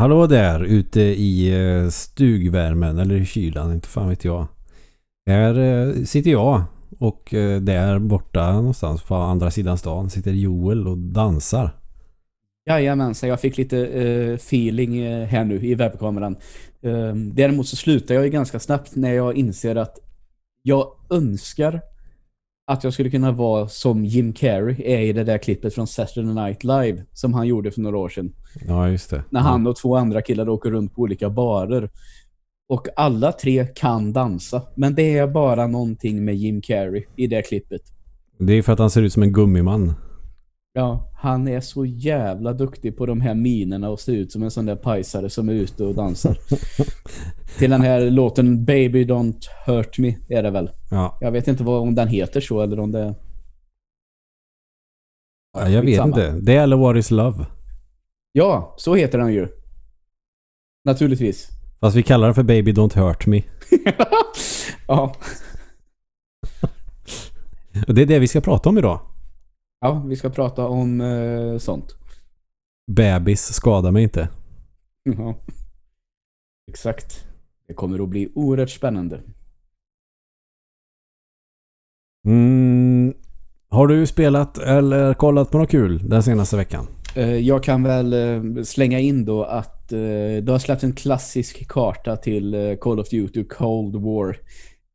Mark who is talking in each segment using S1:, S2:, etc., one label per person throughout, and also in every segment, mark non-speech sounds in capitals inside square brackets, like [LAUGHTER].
S1: Hallå där ute i eh, stugvärmen eller i kylan, inte fan vet jag. Här eh, sitter jag och eh, där borta någonstans på andra sidan stan sitter Joel och dansar.
S2: Jajamensan, jag fick lite uh, feeling här nu i webbkameran. Uh, däremot så slutar jag ju ganska snabbt när jag inser att jag önskar att jag skulle kunna vara som Jim Carrey är i det där klippet från Saturday Night Live som han gjorde för några år sedan.
S1: Ja, just det.
S2: När han och två andra killar åker runt på olika barer. Och alla tre kan dansa. Men det är bara någonting med Jim Carrey i det klippet.
S1: Det är för att han ser ut som en gummiman.
S2: Ja, han är så jävla duktig på de här minerna och ser ut som en sån där pajsare som är ute och dansar. [LAUGHS] Till den här låten Baby Don't Hurt Me är det väl.
S1: Ja.
S2: Jag vet inte vad, om den heter så eller om det...
S1: Ja, jag vet inte. Det är eller What is Love.
S2: Ja, så heter den ju. Naturligtvis.
S1: Fast vi kallar den för Baby Don't Hurt Me. [LAUGHS]
S2: ja.
S1: Och det är det vi ska prata om idag.
S2: ja, vi ska prata om eh, sånt.
S1: Bebis skadar mig inte.
S2: Ja. Exakt. Det kommer att bli oerhört spännande.
S1: Mm. Har du spelat eller kollat på något kul den senaste veckan?
S2: Eh, jag kan väl eh, slänga in då att eh, det har släppt en klassisk karta till Call of Duty Cold War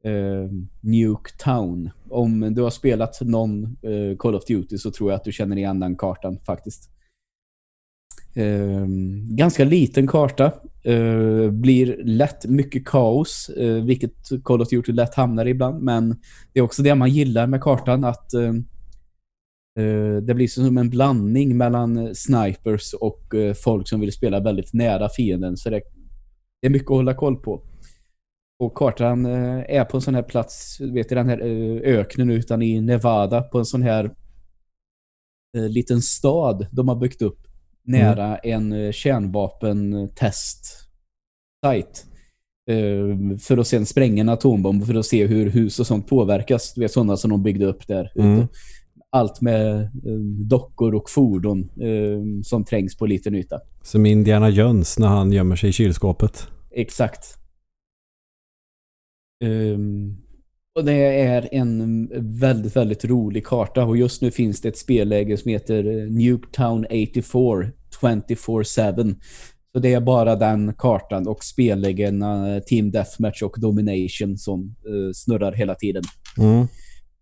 S2: eh, Nuke Town. Om du har spelat någon eh, Call of Duty så tror jag att du känner igen den kartan faktiskt. Eh, ganska liten karta. Eh, blir lätt mycket kaos, vilket Call of Duty lätt hamnar i ibland. Men det är också det man gillar med kartan, att det blir som en blandning mellan eh, snipers och eh, folk som vill spela väldigt nära fienden. Så det, är mycket att hålla koll på. Och kartan eh, är på en sån här plats, vet du den här eh, öknen utan i Nevada, på en sån här eh, liten stad de har byggt upp nära en eh, kärnvapentest eh, för att sen spränga en atombomb för att se hur hus och sånt påverkas. Du vet sådana som de byggde upp där
S1: Mm.
S2: Allt med eh, dockor och fordon eh, som trängs på liten yta.
S1: Som Indiana Jones när han gömmer sig i kylskåpet.
S2: Exakt. Ehm, och det är en väldigt, väldigt rolig karta och just nu finns det ett spelläge som heter eh, Nuketown 84 24-7. Så det är bara den kartan och spellägena Team Deathmatch och Domination som eh, snurrar hela tiden.
S1: Mm.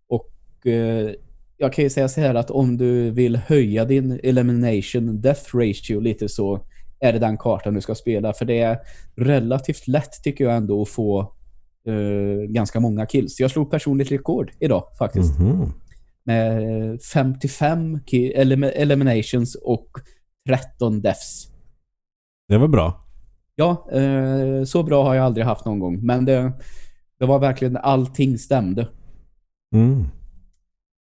S2: Och eh, jag kan ju säga så här att om du vill höja din elimination death ratio lite så är det den kartan du ska spela. För det är relativt lätt tycker jag ändå att få eh, ganska många kills. Jag slog personligt rekord idag faktiskt.
S1: Mhm.
S2: Med 55 ki- elim eliminations och 13 deaths.
S1: Det var bra.
S2: Ja, eh, så bra har jag aldrig haft någon gång. Men det, det var verkligen allting stämde.
S1: Mm.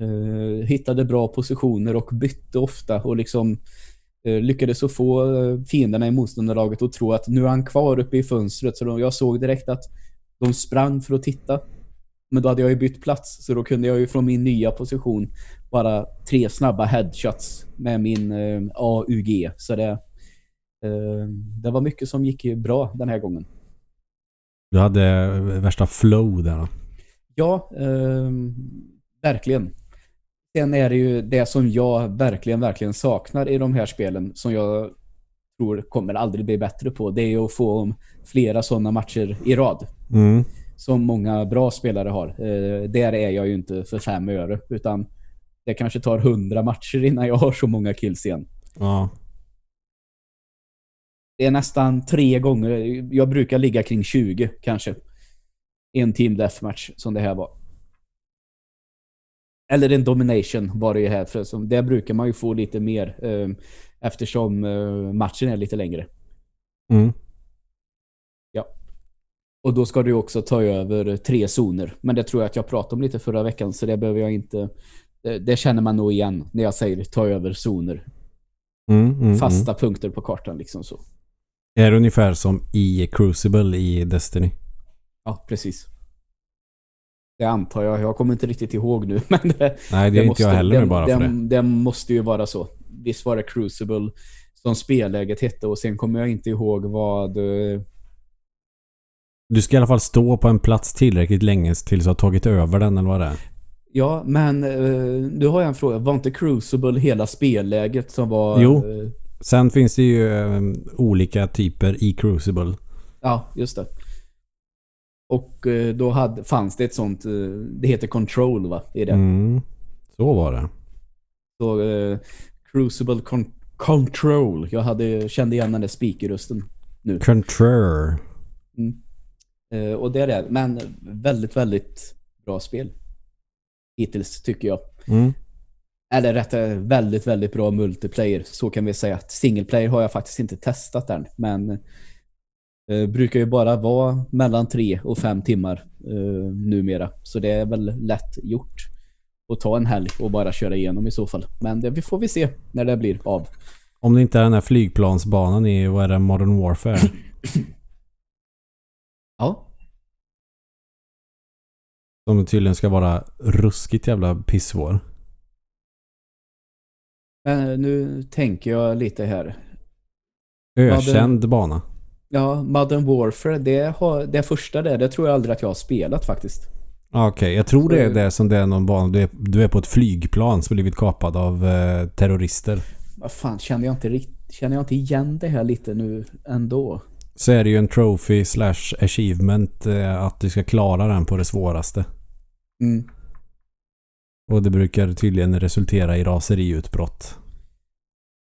S2: Eh, hittade bra positioner och bytte ofta och liksom eh, lyckades att få eh, fienderna i motståndarlaget att tro att nu är han kvar uppe i fönstret. Så då, jag såg direkt att de sprang för att titta. Men då hade jag ju bytt plats så då kunde jag ju från min nya position bara tre snabba headshots med min eh, AUG. Så det, eh, det var mycket som gick bra den här gången.
S1: Du hade värsta flow där. då.
S2: Ja, eh, verkligen. Sen är det ju det som jag verkligen, verkligen saknar i de här spelen som jag tror kommer aldrig bli bättre på. Det är ju att få flera sådana matcher i rad.
S1: Mm.
S2: Som många bra spelare har. Eh, där är jag ju inte för fem öre. Utan det kanske tar hundra matcher innan jag har så många kills igen.
S1: Ja.
S2: Det är nästan tre gånger. Jag brukar ligga kring 20 kanske. En team deathmatch som det här var. Eller en domination var det ju här. För som, där brukar man ju få lite mer. Eh, eftersom eh, matchen är lite längre.
S1: Mm.
S2: Och då ska du också ta över tre zoner. Men det tror jag att jag pratade om lite förra veckan. Så det behöver jag inte... Det, det känner man nog igen när jag säger ta över zoner.
S1: Mm, mm,
S2: Fasta punkter på kartan liksom så.
S1: Mm. Är det ungefär som i Crucible i Destiny?
S2: Ja, precis. Det antar jag. Jag kommer inte riktigt ihåg nu. [LAUGHS] Men det,
S1: Nej, det är inte jag heller
S2: det,
S1: nu bara för det.
S2: det måste ju vara så. Visst var det Crucible som spelläget hette och sen kommer jag inte ihåg vad... eh,
S1: Du ska i alla fall stå på en plats tillräckligt länge tills du har tagit över den eller vad det är.
S2: Ja, men eh, nu har jag en fråga. Var inte Crucible hela spelläget som var...
S1: Jo.
S2: eh,
S1: Sen finns det ju eh, olika typer i Crucible.
S2: Ja, just det. Och eh, då hade, fanns det ett sånt, eh, det heter Control va? I det.
S1: Mm. Så var det.
S2: Så eh, Crucible con Control. Jag hade, kände igen den där speakerrösten.
S1: Control.
S2: Eh, och det är det. Men väldigt, väldigt bra spel. Hittills tycker jag.
S1: Mm.
S2: Eller rätt eh, väldigt, väldigt bra multiplayer. Så kan vi säga. att Single player har jag faktiskt inte testat än. Men eh, brukar ju bara vara mellan tre och fem timmar eh, numera. Så det är väl lätt gjort. att ta en helg och bara köra igenom i så fall. Men det får vi se när det blir av.
S1: Om det inte är den här flygplansbanan i, vad är det, Modern Warfare? [CLEARS THROAT]
S2: Ja,
S1: Som tydligen ska vara ruskigt jävla pissvår.
S2: men eh, nu tänker jag lite här.
S1: Ökänd bana.
S2: Ja, Modern Warfare, det, har, det första där, det tror jag aldrig att jag har spelat faktiskt.
S1: Ah, Okej, jag tror det är
S2: Så-
S1: det som det är någon bana. Du är, du är på ett flygplan som blivit kapad av eh, terrorister.
S2: Vad fan, känner jag, inte, känner jag inte igen det här lite nu ändå?
S1: Så är det ju en trophy slash achievement eh, att du ska klara den på det svåraste.
S2: Mm.
S1: Och det brukar tydligen resultera i raseriutbrott.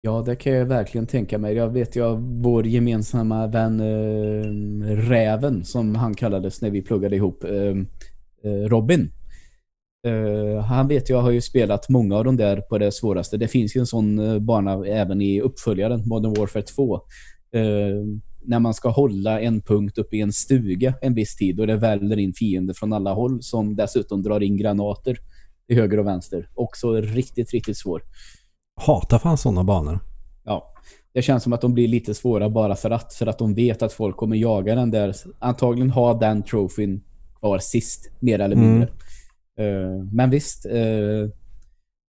S2: Ja, det kan jag verkligen tänka mig. Jag vet ju av vår gemensamma vän äh, Räven, som han kallades när vi pluggade ihop, Äh, Robin. Uh, han vet jag har ju spelat många av de där på det svåraste. Det finns ju en sån bana även i uppföljaren, Modern Warfare 2. Uh, när man ska hålla en punkt uppe i en stuga en viss tid och det väller in fiender från alla håll som dessutom drar in granater till höger och vänster. Också riktigt, riktigt svår.
S1: Hatar fan sådana banor.
S2: Ja, det känns som att de blir lite svåra bara för att, för att de vet att folk kommer jaga den där. Antagligen ha den trofén kvar sist, mer eller
S1: Mm.
S2: mindre. Eh, men visst, eh,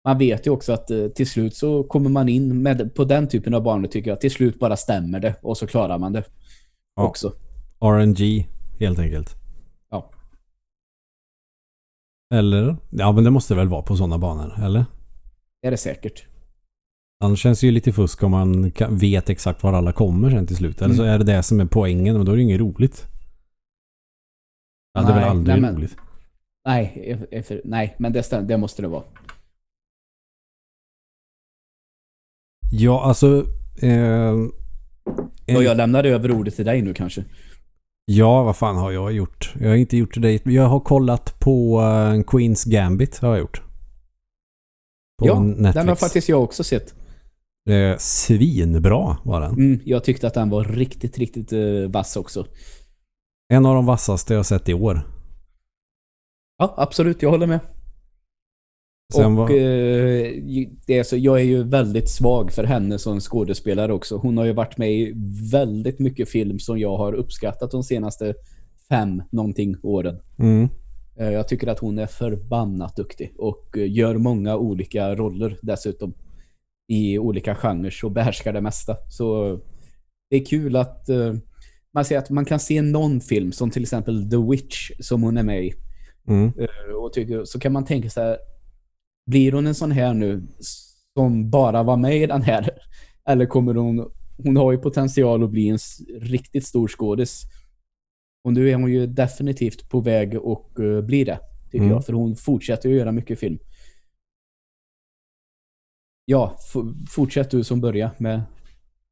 S2: man vet ju också att eh, till slut så kommer man in med, på den typen av banor tycker jag. Till slut bara stämmer det och så klarar man det
S1: Ja.
S2: också.
S1: RNG helt enkelt.
S2: Ja.
S1: Eller? Ja men det måste väl vara på sådana banor, eller?
S2: Det är det säkert.
S1: Annars känns det ju lite fusk om man kan, vet exakt var alla kommer sen till slut. Eller så
S2: Mm.
S1: är det det som är poängen och då är det inget roligt. Ja, det är väl
S2: Nej,
S1: aldrig
S2: nej, men-
S1: roligt.
S2: Nej, eff- eff- nej men det, stäm- det måste det vara.
S1: Ja, alltså... Eh,
S2: Och jag lämnar över ordet till dig nu kanske.
S1: Ja, vad fan har jag gjort? Jag har inte gjort det. Jag har kollat på eh, Queens Gambit har jag gjort. På
S2: ja,
S1: Netflix.
S2: den har faktiskt jag också sett.
S1: Eh, svinbra var den.
S2: Mm, jag tyckte att den var riktigt, riktigt uh, vass också.
S1: En av de vassaste jag sett i år.
S2: Ja, absolut. Jag håller med.
S1: Sen
S2: och
S1: var,
S2: eh, det är så, jag är ju väldigt svag för henne som skådespelare också. Hon har ju varit med i väldigt mycket film som jag har uppskattat de senaste fem någonting åren.
S1: mm,
S2: Eh, Jag tycker att hon är förbannat duktig och eh, gör många olika roller dessutom i olika genrer och behärskar det mesta. Så det är kul att eh, man ser att man kan se någon film som till exempel The Witch som hon är med i
S1: mm,
S2: Eh, och tycker, så kan man tänka sig blir hon en sån här nu som bara var med i den här? [LAUGHS] Eller kommer hon, hon har ju potential att bli en riktigt stor skådis. Och nu är hon ju definitivt på väg att uh, bli det, tycker
S1: Mm.
S2: jag. För hon fortsätter ju göra mycket film. Ja, fortsätt du som börjar med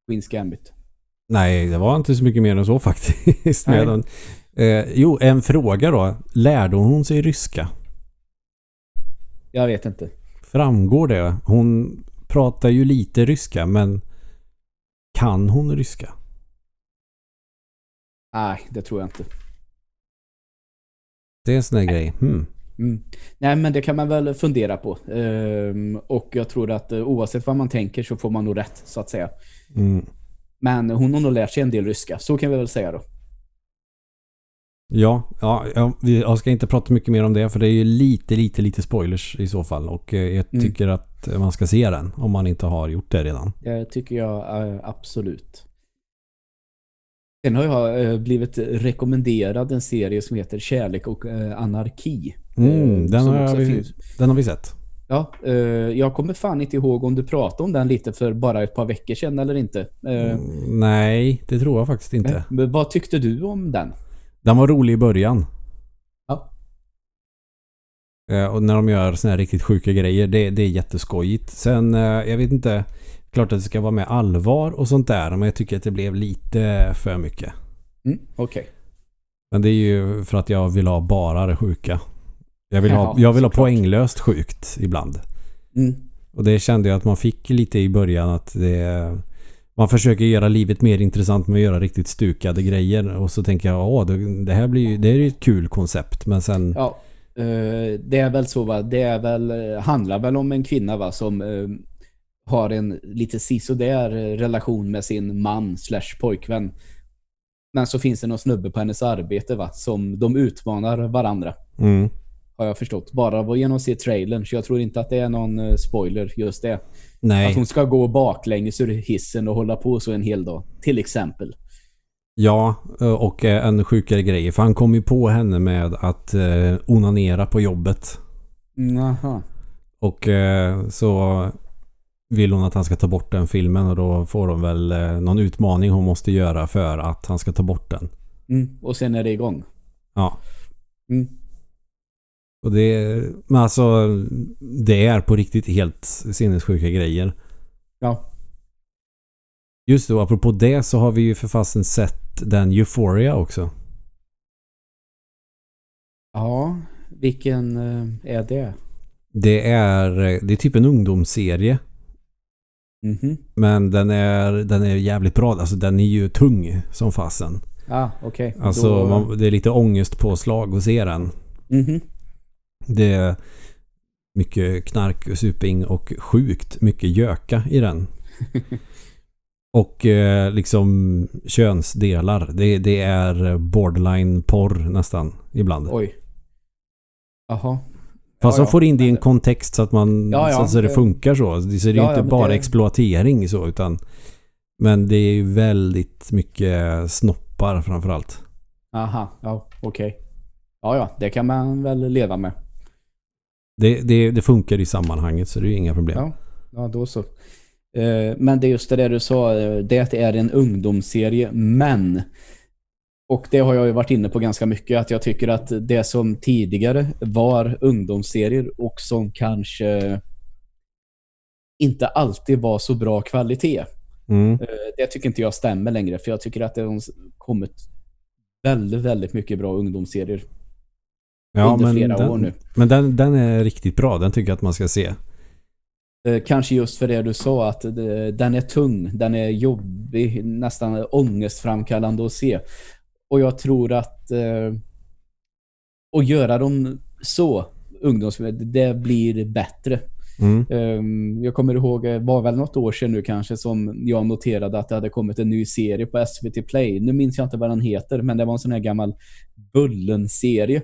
S2: Queens Gambit.
S1: nej, det var inte så mycket mer än så faktiskt.
S2: Nej.
S1: Med den. Eh, jo, en fråga då. Lärde hon sig ryska?
S2: Jag vet inte.
S1: Framgår det? Hon pratar ju lite ryska, men kan hon ryska?
S2: Nej, det tror jag inte.
S1: Det är en sån där grej. Hmm.
S2: Mm. Nej, men det kan man väl fundera på. Ehm, och jag tror att eh, oavsett vad man tänker så får man nog rätt, så att säga.
S1: Mm.
S2: Men hon har nog lärt sig en del ryska, så kan vi väl säga då.
S1: Ja, ja, ja, vi- jag ska inte prata mycket mer om det för det är ju lite, lite, lite spoilers i så fall. Och eh, jag
S2: Mm.
S1: tycker att man ska se den om man inte har gjort det redan.
S2: Det tycker jag eh, absolut. Sen har jag eh, blivit rekommenderad en serie som heter Kärlek och eh, anarki.
S1: Mm,
S2: Eh,
S1: den, har vi, den har vi sett.
S2: Ja, eh, jag kommer fan inte ihåg om du pratade om den lite för bara ett par veckor sedan eller inte. Eh,
S1: Mm, nej, det tror jag faktiskt inte.
S2: Men vad tyckte du om den?
S1: Den var rolig i början.
S2: Ja.
S1: Eh, Och när de gör såna här riktigt sjuka grejer, det, det är jätteskojigt. Sen, jag vet inte, klart att det ska vara med allvar och sånt där, men jag tycker att det blev lite för mycket.
S2: Mm, Okej.
S1: Men det är ju för att jag vill ha bara det sjuka. Jag vill ha,
S2: Ja,
S1: jag vill ha poänglöst sjukt ibland.
S2: Mm.
S1: Och det kände jag att man fick lite i början att det... Man försöker göra livet mer intressant med att göra riktigt stukade grejer. Och så tänker jag, åh, det, det här blir ju... Det är ju ett kul koncept. Men sen...
S2: Ja, eh, det är väl så va. Det är väl, eh, handlar väl om en kvinna va som eh, har en lite sisådär eh, relation med sin man slash pojkvän. Men så finns det någon snubbe på hennes arbete va som de utmanar varandra.
S1: Mm.
S2: Har jag förstått. Bara genom att se trailern. Så jag tror inte att det är någon eh, spoiler just det.
S1: Nej.
S2: Att hon ska gå baklänges ur hissen och hålla på så en hel dag. Till exempel.
S1: Ja, och eh, en sjukare grej. För han kom ju på henne med att onanera på jobbet.
S2: Jaha.
S1: Och eh, så vill hon att han ska ta bort den filmen och då får hon väl eh, någon utmaning hon måste göra för att han ska ta bort den.
S2: Mm. Och sen är det igång.
S1: Ja.
S2: Mm.
S1: Och det, men alltså det är på riktigt helt sinnessjuka grejer.
S2: Ja.
S1: Just då, apropå det så har vi ju för fasen sett den Euphoria också.
S2: Ja, vilken eh, är det?
S1: Det är, det är typ en ungdomsserie.
S2: Mhm.
S1: Men den är, den är jävligt bra. Alltså den är ju tung som fasen.
S2: Ah, okej.
S1: Alltså
S2: Då-
S1: man, det är lite ångestpåslag att se den.
S2: Mhm.
S1: Det är mycket knark, suping och sjukt mycket göka i den. [LAUGHS] Och eh, liksom könsdelar. Det, det är borderline porr nästan ibland.
S2: Oj. Jaha.
S1: Fast
S2: Ja,
S1: de får in det i en kontext så att, man,
S2: Ja, ja,
S1: så, det funkar så. Det- Så det är
S2: Ja,
S1: inte
S2: ja, men
S1: bara
S2: det-
S1: exploatering så utan men det är ju väldigt mycket snoppar framförallt.
S2: Aha, ja, okej. Ja, ja, det kan man väl leva med.
S1: Det, det, det funkar i sammanhanget så det är ju inga problem.
S2: Ja. Ja, då så. Eh, Men det är just det där du sa, eh, det är en ungdomsserie, men och det har jag ju varit inne på ganska mycket, att jag tycker att det som tidigare var ungdomsserier och som kanske inte alltid var så bra kvalitet.
S1: Mm.
S2: Eh, Det tycker inte jag stämmer längre, för jag tycker att det har kommit väldigt, väldigt mycket bra ungdomsserier under flera
S1: den,
S2: år nu.
S1: Men den, den är riktigt bra. Den tycker jag att man ska se.
S2: Eh, Kanske just för det du sa att den är tung, den är jobbig, nästan ångestframkallande att se. Och jag tror att eh, att göra dem så, ungdoms, det blir bättre.
S1: Mm.
S2: Um, jag kommer ihåg, det var väl något år sedan nu kanske som jag noterade att det hade kommit en ny serie på SVT Play. Nu minns jag inte vad den heter, men det var en sån här gammal Bullen-serie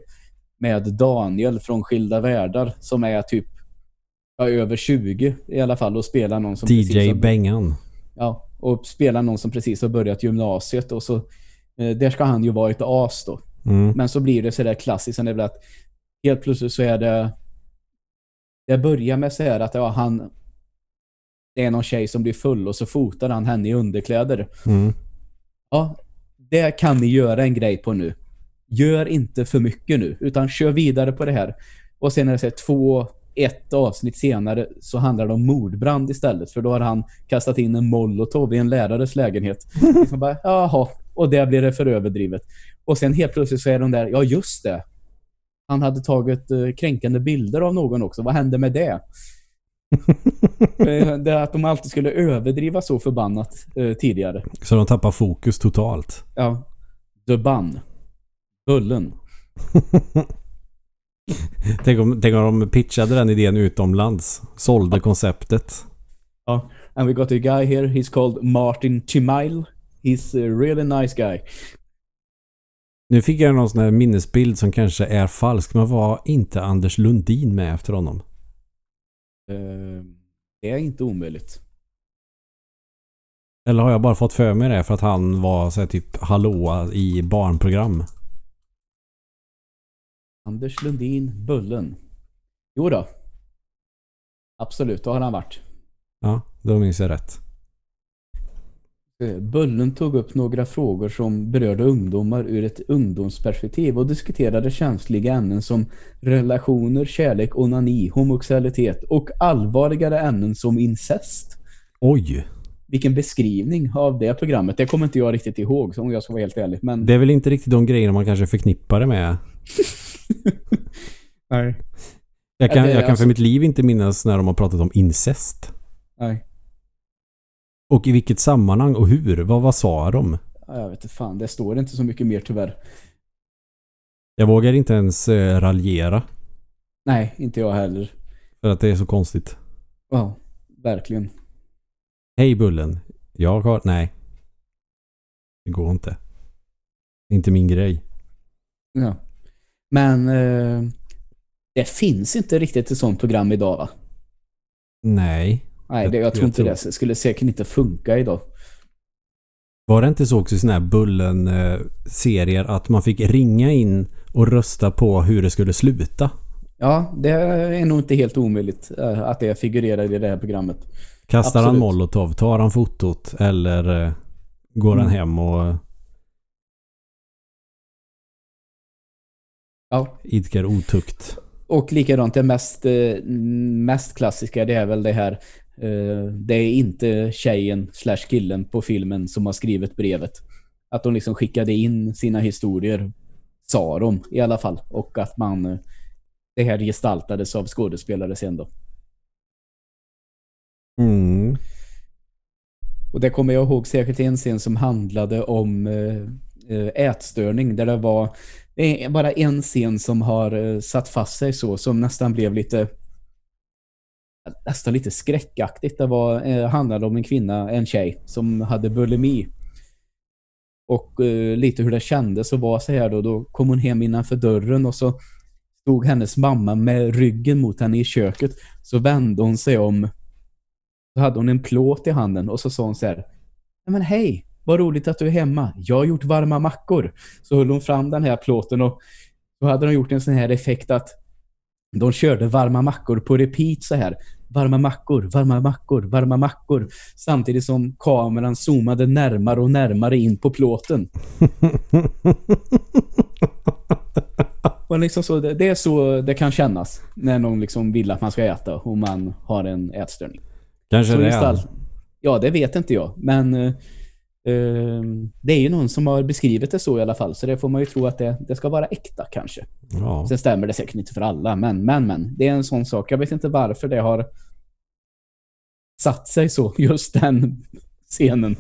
S2: med Daniel från Skilda Världar som är typ ja, över 20 i alla fall och spelar någon som precis
S1: DJ
S2: har,
S1: Bengan.
S2: ja, och spelar någon som precis har börjat gymnasiet och så eh, där ska han ju vara ett as då.
S1: Mm.
S2: Men så blir det så där klassiskt, det väl att helt plötsligt så är det det börjar med så här att ja, han det är någon tjej som blir full och så fotar han henne i underkläder.
S1: Mm.
S2: Ja, det kan ni göra en grej på nu. Gör inte för mycket nu, utan kör vidare på det här. Och sen är det så här, två, ett avsnitt senare så handlar det om mordbrand istället. För då har han kastat in en molotov i en lärares lägenhet. [LAUGHS] Liksom bara, jaha, och där blir det för överdrivet. Och sen helt plötsligt så är de där, ja just det. Han hade tagit eh, kränkande bilder av någon också. Vad hände med det? [LAUGHS] Eh, det att de alltid skulle överdriva så förbannat eh, tidigare.
S1: Så de tappar fokus totalt.
S2: Ja. The Bun. Bullen. [LAUGHS]
S1: Tänk om, tänk om de pitchade den idén utomlands. Sålde konceptet.
S2: And we got a guy here, he's called Martin Chimail. He's a really nice guy.
S1: Nu fick jag någon sån här minnesbild som kanske är falsk. Men var inte Anders Lundin med efter honom?
S2: Eh, det är inte omöjligt.
S1: Eller har jag bara fått för mig det för att han var så här, typ hallåa i barnprogram?
S2: Anders Lundin Bullen. Jo då. Absolut, då har han varit.
S1: Ja, då minns jag rätt.
S2: Eh, Bullen tog upp några frågor som berörde ungdomar ur ett ungdomsperspektiv och diskuterade känsliga ämnen som relationer, kärlek, onani, homosexualitet och allvarligare ämnen som incest.
S1: Oj!
S2: Vilken beskrivning av det programmet. Det kommer inte jag riktigt ihåg om jag ska vara helt ärlig. Men...
S1: Det är väl inte riktigt de grejerna man kanske förknippar det med. [LAUGHS]
S2: Nej.
S1: Jag kan, jag kan
S2: alltså-
S1: för mitt liv inte minnas när de har pratat om incest.
S2: Nej.
S1: Och i vilket sammanhang och hur? Vad, vad sa de?
S2: Ja, Jag vet inte fan, det står inte så mycket mer tyvärr.
S1: Jag vågar inte ens eh, raljera.
S2: Nej, inte jag heller.
S1: För att det är så konstigt.
S2: Ja, verkligen.
S1: Hej Bullen. Jag har... Nej. Det går inte. Det är inte min grej.
S2: Ja. Men eh, det finns inte riktigt ett sånt program idag va?
S1: Nej.
S2: Nej, det, jag,
S1: Jag-
S2: tror inte
S1: tror-
S2: det skulle säkert inte funka idag.
S1: Var det inte så också i såna här Bullen-serier att man fick ringa in och rösta på hur det skulle sluta?
S2: Ja, det är nog inte helt omöjligt eh, att det figurerar i det här programmet.
S1: Kastar han
S2: Absolut.
S1: molotov? Tar han fotot? Eller eh, går han
S2: Mm.
S1: hem och
S2: Ja,
S1: idkar otukt?
S2: och likadant det mest, eh, mest klassiska det är väl det här eh, det är inte tjejen slash killen på filmen som har skrivit brevet. Att de liksom skickade in sina historier sa de i alla fall. Och att man eh, det här gestaltades av skådespelare sen då.
S1: Mm.
S2: Och det kommer jag ihåg säkert en scen som handlade om eh, eh, ätstörning där det var det bara en scen som har eh, satt fast sig så som nästan blev lite nästan lite skräckaktigt. Det var, eh, handlade om en kvinna, en tjej som hade bulimi. Och eh, lite hur det kändes att vara så här då. Då kom hon hem innanför dörren och så stod hennes mamma med ryggen mot henne i köket. Så vände hon sig om så hade hon en plåt i handen och så sa hon så här. Men hej, vad roligt att du är hemma. Jag har gjort varma mackor. Så höll hon fram den här plåten och då hade de gjort en sån här effekt att de körde varma mackor på repeat så här. Varma mackor, varma mackor, varma mackor. Samtidigt som kameran zoomade närmare och närmare in på plåten. [LAUGHS] Och liksom så, det, är så det kan kännas när någon liksom vill att man ska äta och man har en ätstörning.
S1: Kanske
S2: Så
S1: det är.
S2: ja, det vet inte jag. Men eh, det är ju någon som har beskrivit det så i alla fall. Så det får man ju tro att det, det ska vara äkta kanske.
S1: Ja.
S2: Sen stämmer det säkert inte för alla. Men, men, men. Det är en sån sak. Jag vet inte varför det har satt sig så. [LAUGHS] Just den scenen.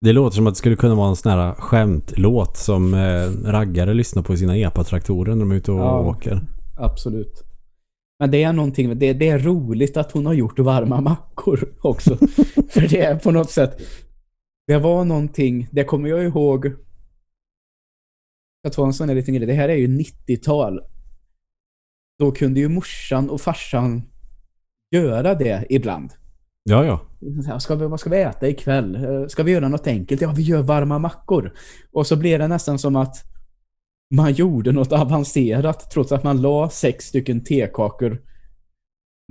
S1: Det låter som att det skulle kunna vara en sån här skämtlåt som eh, raggare lyssnar på i sina epatraktorer när de är ute och
S2: Ja.
S1: åker.
S2: Absolut. Men det är någonting, det, det är roligt att hon har gjort varma mackor också. [LAUGHS] För det är på något sätt, det var någonting, det kommer jag ihåg. Jag tar en sån här liten grej, det här är ju 90-tal. Då kunde ju morsan och farsan göra det ibland.
S1: Ja, ja.
S2: Ska vi, vad ska vi äta ikväll? Eh, Ska vi göra något enkelt? Ja, vi gör varma mackor. Och så blev det nästan som att man gjorde något avancerat trots att man la sex stycken tekakor.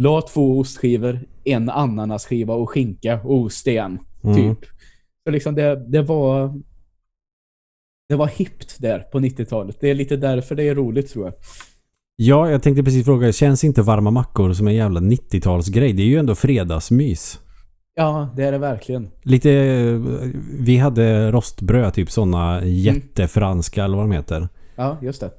S2: La två ostskivor, en ananasskiva och skinka och ost igen.
S1: Mm.
S2: Typ. Så liksom det, det var det var hippt där på 90-talet. Det är lite därför det är roligt tror jag.
S1: Ja, jag tänkte precis fråga. Känns inte varma mackor som en jävla 90-talsgrej? Det är ju ändå fredagsmys.
S2: Ja, det är det verkligen.
S1: Lite... Vi hade rostbröd, typ sådana jättefranska eller vad de heter.
S2: Ja, just det.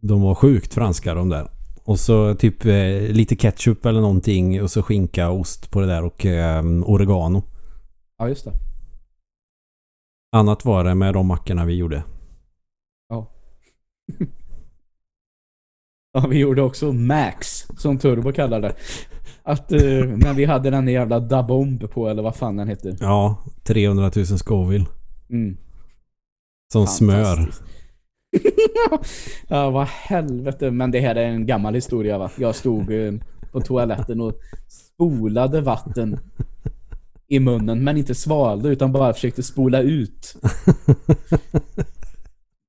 S1: De var sjukt franska de där. Och så typ eh, lite ketchup eller någonting och så skinka och ost på det där och eh, oregano.
S2: Ja, just det.
S1: Annat var det med de mackorna vi gjorde. [LAUGHS]
S2: Ja, vi gjorde också Max, som Turbo kallar det. Att, eh, men vi hade den jävla Dabomb på, eller vad fan den hette.
S1: Ja, 300 000 Scoville.
S2: Mm.
S1: Som smör. [LAUGHS]
S2: Ja, vad helvete. Men det här är en gammal historia va? Jag stod eh, på toaletten och spolade vatten i munnen men inte svalde utan bara försökte spola ut. [LAUGHS]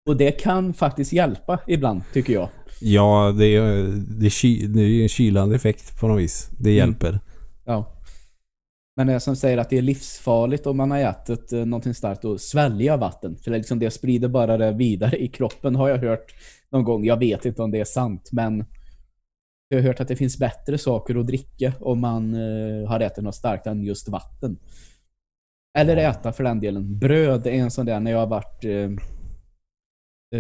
S2: och det kan faktiskt hjälpa ibland tycker jag.
S1: Ja, det är, det är, ky, det är en kylande effekt på något vis. Det hjälper. Mm.
S2: Ja. Men det som säger att det är livsfarligt om man har ätit eh, någonting starkt och svälja vatten. För det, liksom, det sprider bara det vidare i kroppen har jag hört någon gång. Jag vet inte om det är sant, men jag har hört att det finns bättre saker att dricka om man eh, har ätit något starkt än just vatten. Eller äta för den delen. Bröd är en sån där när jag har varit eh,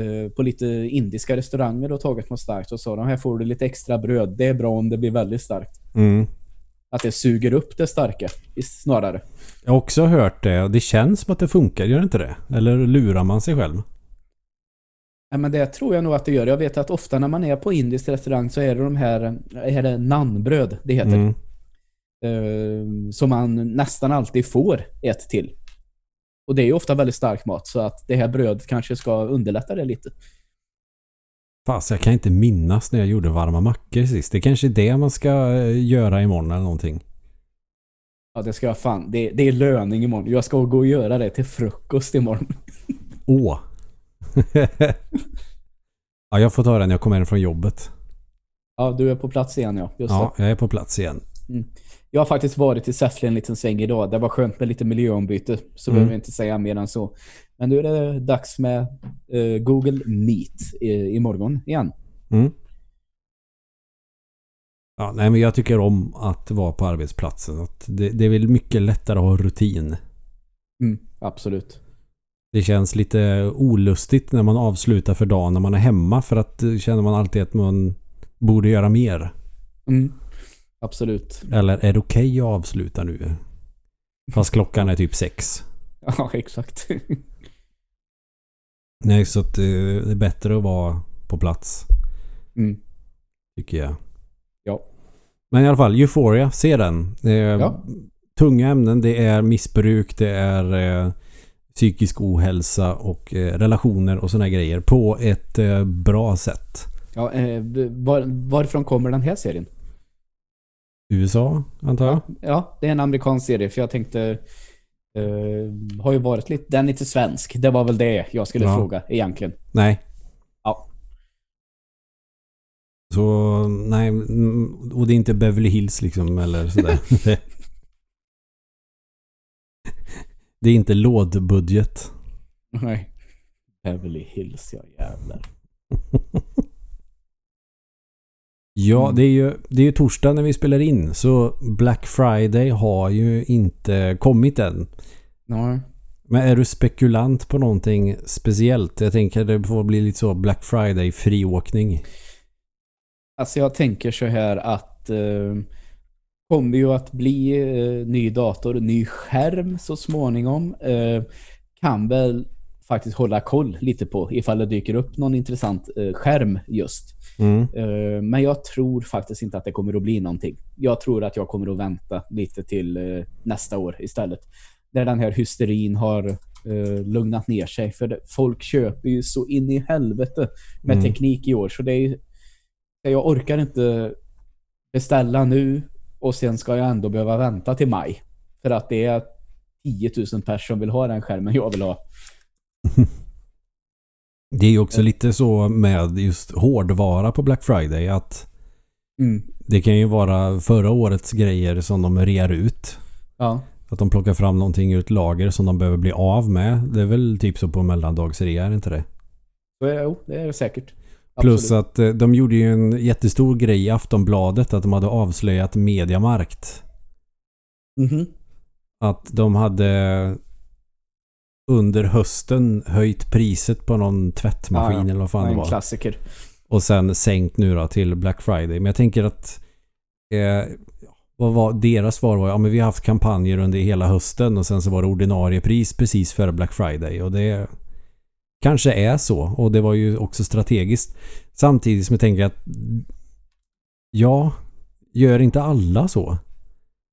S2: eh, på lite indiska restauranger och tagit något starkt och sa de här får du lite extra bröd. Det är bra om det blir väldigt starkt.
S1: Mm.
S2: Att det suger upp det starka snarare.
S1: Jag har också hört det. Det känns som att det funkar, gör det inte det? Eller lurar man sig själv?
S2: Ja, men det tror jag nog att det gör. Jag vet att ofta när man är på indisk restaurang så är det de här, är det nannbröd det heter. Mm. Uh, som man nästan alltid får ett till. Och det är ju ofta väldigt stark mat så att det här brödet kanske ska underlätta det lite.
S1: Fast jag kan inte minnas när jag gjorde varma mackor sist. Det kanske är det man ska eh, göra imorgon eller någonting.
S2: Ja, det ska jag fan. Det, det är löning imorgon. Jag ska gå och göra det till frukost imorgon.
S1: Åh. [LAUGHS] ja, jag får ta den jag kommer hem från jobbet.
S2: Ja, du är på plats igen, ja.
S1: Just ja, det. jag är på plats igen.
S2: Mm. Jag har faktiskt varit i Säffle en liten sväng idag. Det var skönt med lite miljöombyte. Så mm. behöver jag inte säga mer än så. Men nu är det dags med uh, Google Meet i, imorgon igen.
S1: Mm. Ja, nej, men jag tycker om att vara på arbetsplatsen. Att det, det är väl mycket lättare att ha rutin.
S2: Mm, absolut.
S1: Det känns lite olustigt när man avslutar för dagen när man är hemma för att känner man alltid att man borde göra mer.
S2: Mm, absolut.
S1: Eller är det okej okay att avsluta nu? Fast klockan är typ sex. [LAUGHS]
S2: Ja, exakt. [LAUGHS]
S1: Nej, så att eh, det är bättre att vara på plats.
S2: Mm.
S1: Tycker jag.
S2: Ja.
S1: Men i alla fall, Euphoria, se den.
S2: Ja.
S1: Tunga ämnen, det är missbruk, det är eh, psykisk ohälsa och eh, relationer och sådana grejer på ett eh, bra sätt.
S2: Ja, eh, var, varifrån kommer den här serien?
S1: USA, antar jag?
S2: Ja, ja, det är en amerikansk serie för jag tänkte Uh, har ju varit lite, den är inte svensk. Det var väl det jag skulle ja. fråga egentligen.
S1: Nej.
S2: Ja.
S1: Så, nej. Och det är inte Beverly Hills liksom, eller sådär. [LAUGHS] det är inte lådbudget.
S2: Nej. Beverly Hills, ja jävlar. [LAUGHS]
S1: ja, mm. det är ju det är ju torsdag när vi spelar in. Så Black Friday har ju inte kommit än.
S2: Nej.
S1: Men är du spekulant på någonting speciellt? Jag tänker att det får bli lite så Black Friday friåkning.
S2: Alltså jag tänker så här att eh, kommer ju att bli eh, ny dator, ny skärm så småningom. Eh, kan väl faktiskt hålla koll lite på ifall det dyker upp någon intressant eh, skärm just.
S1: Mm.
S2: Eh, men jag tror faktiskt inte att det kommer att bli någonting. Jag tror att jag kommer att vänta lite till eh, nästa år istället där den här hysterin har uh, lugnat ner sig. För det, folk köper ju så in i helvete med mm. teknik i år. Så det är, jag orkar inte beställa nu och sen ska jag ändå behöva vänta till maj. För att det är 10 000 personer som vill ha den skärmen jag vill ha.
S1: Det är ju också lite så med just hårdvara på Black Friday att
S2: mm.
S1: det kan ju vara förra årets grejer som de rear ut.
S2: Ja.
S1: Att de plockar fram någonting ur ett lager som de behöver bli av med. Det är väl typ så på mellandagsrea, är det inte det?
S2: Jo, det är det säkert.
S1: Plus Absolut. att eh, de gjorde ju en jättestor grej i Aftonbladet att de hade avslöjat Mediamarkt.
S2: Mm -hmm.
S1: Att de hade under hösten höjt priset på någon tvättmaskin ja, ja. eller vad fan ja, det var.
S2: En klassiker.
S1: Och sen sänkt nu då till Black Friday. Men jag tänker att eh, vad var deras svar var ja men vi har haft kampanjer under hela hösten och sen så var det ordinarie pris precis före Black Friday och det kanske är så och det var ju också strategiskt samtidigt som jag tänker att ja, gör inte alla så?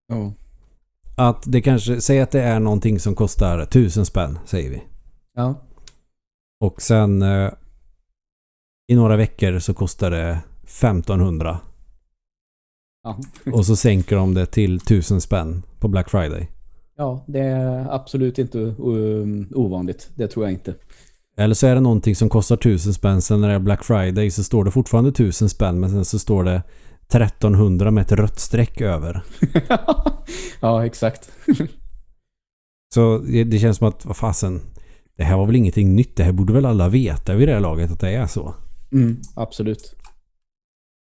S2: Ja.
S1: Att det kanske, säg att det är någonting som kostar tusen spänn säger vi.
S2: Ja.
S1: Och sen eh, I några veckor så kostar det 1500.
S2: Ja.
S1: Och så sänker de det till 1000 spänn på Black Friday.
S2: ja, det är absolut inte um, ovanligt. Det tror jag inte.
S1: Eller så är det någonting som kostar 1000 spänn. Sen när det är Black Friday så står det fortfarande 1000 spänn. Men sen så står det 1300 med ett rött streck över. [LAUGHS]
S2: ja, exakt. [LAUGHS]
S1: Så det, känns som att, vad fasen. Det här var väl ingenting nytt. Det här borde väl alla veta vid det här laget att det är så.
S2: Mm, absolut.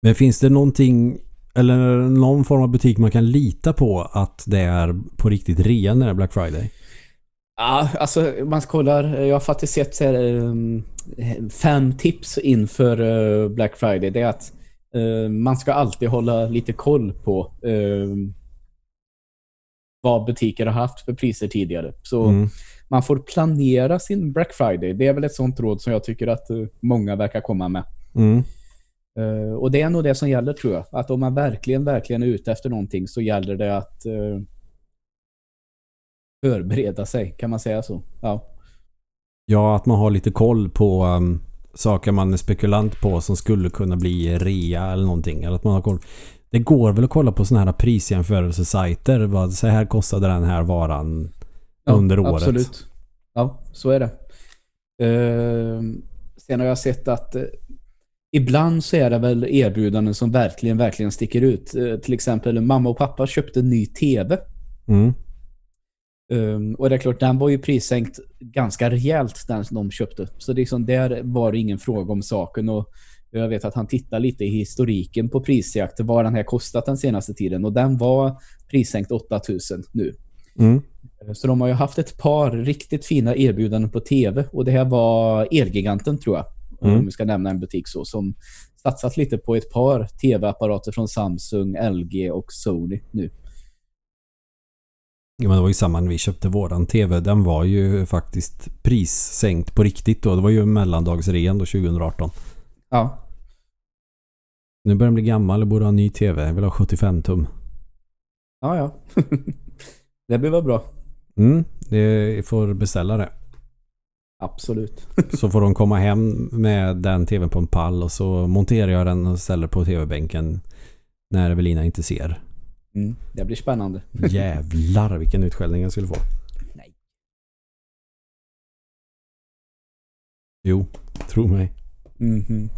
S1: Men finns det någonting eller någon form av butik man kan lita på att det är på riktigt rea när det är Black Friday?
S2: Ja, alltså man kollar. Jag har faktiskt sett här, um, fem tips inför uh, Black Friday. Det är att uh, man ska alltid hålla lite koll på vad butiker har haft för priser tidigare. Så
S1: Mm.
S2: man får planera sin Black Friday. Det är väl ett sånt råd som jag tycker att många verkar komma med.
S1: Mm.
S2: Och det är nog det som gäller tror jag. Att om man verkligen, verkligen är ute efter någonting så gäller det att förbereda sig. Kan man säga så? Ja.
S1: Ja, att man har lite koll på um, saker man är spekulant på som skulle kunna bli rea eller någonting. Eller att man har koll. Det går väl att kolla på sådana här prisjämförelsesajter. Vad, så här kostade den här varan
S2: Ja,
S1: under året.
S2: Absolut. Ja, så är det. Uh, sen har jag sett att uh, ibland så är det väl erbjudanden som verkligen, verkligen sticker ut. Uh, till exempel mamma och pappa köpte en ny TV.
S1: Mm.
S2: Um, och det är klart, den var ju prissänkt ganska rejält den som de köpte. Så liksom, där var det ingen fråga om saken. Och jag vet att han tittar lite i historiken på prisjakt. Vad den här kostat den senaste tiden. Och den var prissänkt 8000 nu.
S1: Mm.
S2: Så de har ju haft ett par riktigt fina erbjudanden på tv. Och det här var Elgiganten tror jag.
S1: Mm.
S2: Om vi ska nämna en butik så. Som satsat lite på ett par tv-apparater från Samsung, LG och Sony nu.
S1: Ja, men det var ju samma när vi köpte våran TV. Den var ju faktiskt prissänkt på riktigt då. Det var ju mellandagsrean då 2018.
S2: Ja,
S1: Nu börjar den bli gammal och borde ha en ny TV. Jag vill ha 75 tum.
S2: ja. ja. [LAUGHS] det blir väl bra.
S1: Mm, jag får beställa det.
S2: Absolut. [LAUGHS]
S1: Så får de komma hem med den TVn på en pall och så monterar jag den och ställer på TV-bänken när Evelina inte ser.
S2: Mm, det blir spännande. [LAUGHS]
S1: Jävlar vilken utskällning jag skulle få.
S2: Nej.
S1: Jo, tro mig.
S2: Mhm.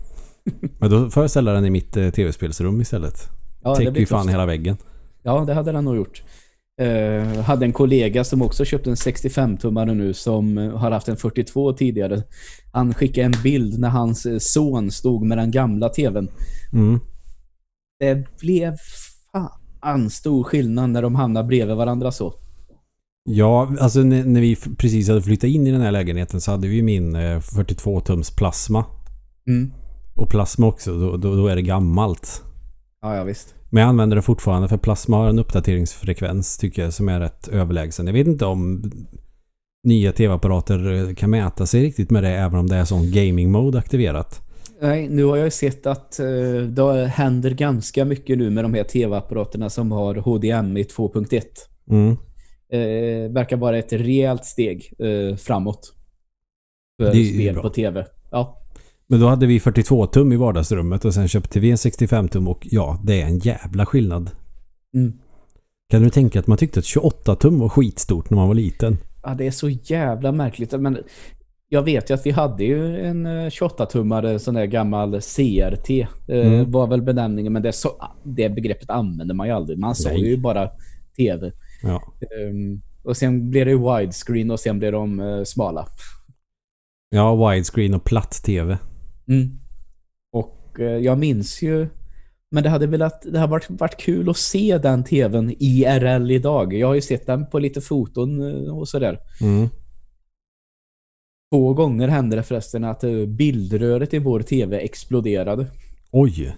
S2: [LAUGHS]
S1: Men då får jag ställa den i mitt eh, TV-spelsrum istället.
S2: Ja,
S1: Täcker ju fan hela väggen.
S2: Ja, det hade den nog gjort. Uh, hade en kollega som också köpte en 65-tummare nu som eh, har haft en 42 tidigare. Han skickade en bild när hans eh, son stod med den gamla tvn.
S1: Mm.
S2: Det blev fan stor skillnad när de hamnade bredvid varandra så.
S1: Ja, alltså när, när vi precis hade flyttat in i den här lägenheten så hade vi min eh, 42-tums plasma.
S2: Mm.
S1: Och plasma också, då, då, då är det gammalt.
S2: Ja, ja visst.
S1: Men jag använder det fortfarande för plasma har en uppdateringsfrekvens tycker jag som är rätt överlägsen. Jag vet inte om nya tv-apparater eh, kan mäta sig riktigt med det även om det är sån gaming mode aktiverat.
S2: Nej, nu har jag sett att uh, det händer ganska mycket nu med de här tv-apparaterna som har HDMI 2.1.
S1: Mm.
S2: Eh, verkar vara ett rejält steg eh, framåt. För
S1: Det är
S2: spel
S1: bra.
S2: på tv. Ja,
S1: Men då hade vi 42 tum i vardagsrummet och sen köpte vi en 65 tum och ja, det är en jävla skillnad.
S2: Mm.
S1: Kan du tänka att man tyckte att 28 tum var skitstort när man var liten?
S2: ja, det är så jävla märkligt. Men jag vet ju att vi hade ju en eh, 28-tummare sån där gammal CRT. Eh,
S1: Mm.
S2: Var väl benämningen, men det, så, det begreppet använder man ju aldrig. Man
S1: Nej.
S2: ju bara tv.
S1: Ja.
S2: Ehm, och sen blev det widescreen och sen blev de eh, smala.
S1: Ja, widescreen och platt-tv.
S2: Mm. Och eh, jag minns ju men det hade velat, det har varit, varit kul att se den tvn IRL idag. Jag har ju sett den på lite foton eh, och sådär.
S1: Mm.
S2: Två gånger hände det förresten att eh, bildröret i vår tv exploderade.
S1: Oj!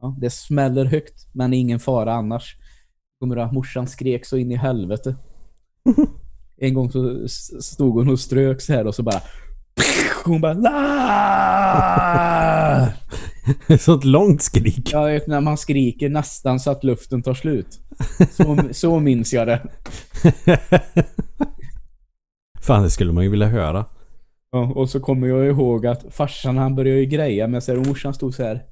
S2: Ja, det smäller högt, men ingen fara annars. Kommer du att morsan skrek så in i helvete. [LAUGHS] En gång så stod hon och strök så här och så bara hon bara "Ah!" [LAUGHS]
S1: Sånt långt skrik.
S2: Vet när man skriker nästan så att luften tar slut. Så, så minns jag det. [LAUGHS]
S1: Fan, det skulle man ju vilja höra.
S2: Ja, och så kommer jag ihåg att farsan han började ju greja med här, och morsan stod så här.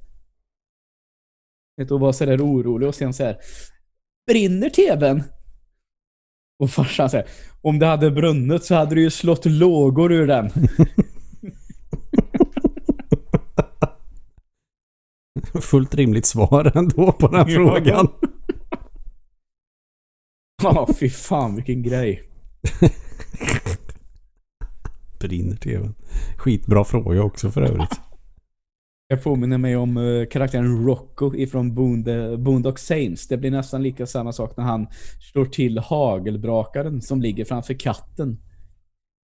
S2: Vet och var så där orolig och sen så här. Brinner tvn? Och farsan säger, om det hade brunnit så hade du ju slått lågor ur den. [LAUGHS]
S1: Fullt rimligt svar ändå på den [LAUGHS] frågan.
S2: Ja, fy fan vilken grej. [LAUGHS]
S1: Brinner tvn. Skitbra fråga också för övrigt. [LAUGHS]
S2: Jag påminner mig om eh, karaktären Rocco ifrån Boond Boondock Saints. Det blir nästan lika samma sak när han slår till hagelbrakaren som ligger framför katten.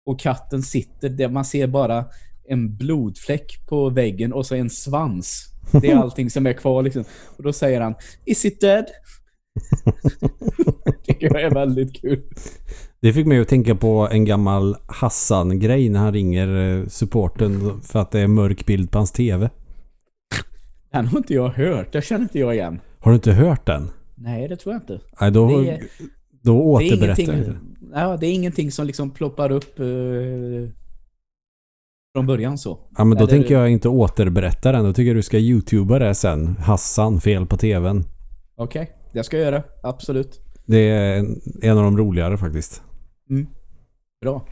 S2: Och katten sitter där man ser bara en blodfläck på väggen och så en svans. Det är [LAUGHS] allting som är kvar liksom. Och då säger han Is it dead? [LAUGHS] jag är väldigt kul.
S1: Det fick mig att tänka på en gammal Hassan-grej när han ringer eh, supporten för att det är mörk bild på hans TV.
S2: Den har inte jag hört. Det känner inte jag igen.
S1: Har du inte hört den?
S2: Nej, det tror jag inte.
S1: Nej, då,
S2: Det
S1: då
S2: Det
S1: återberättar jag det.
S2: ja, det är ingenting som liksom ploppar upp eh, från början så.
S1: Ja, men då
S2: Eller-
S1: tänker jag inte återberätta den. Då tycker jag du ska youtuba det sen. Hassan, fel på TVn.
S2: Okej, det ska jag göra. Absolut.
S1: Det är en, en av de roligare faktiskt.
S2: Bra.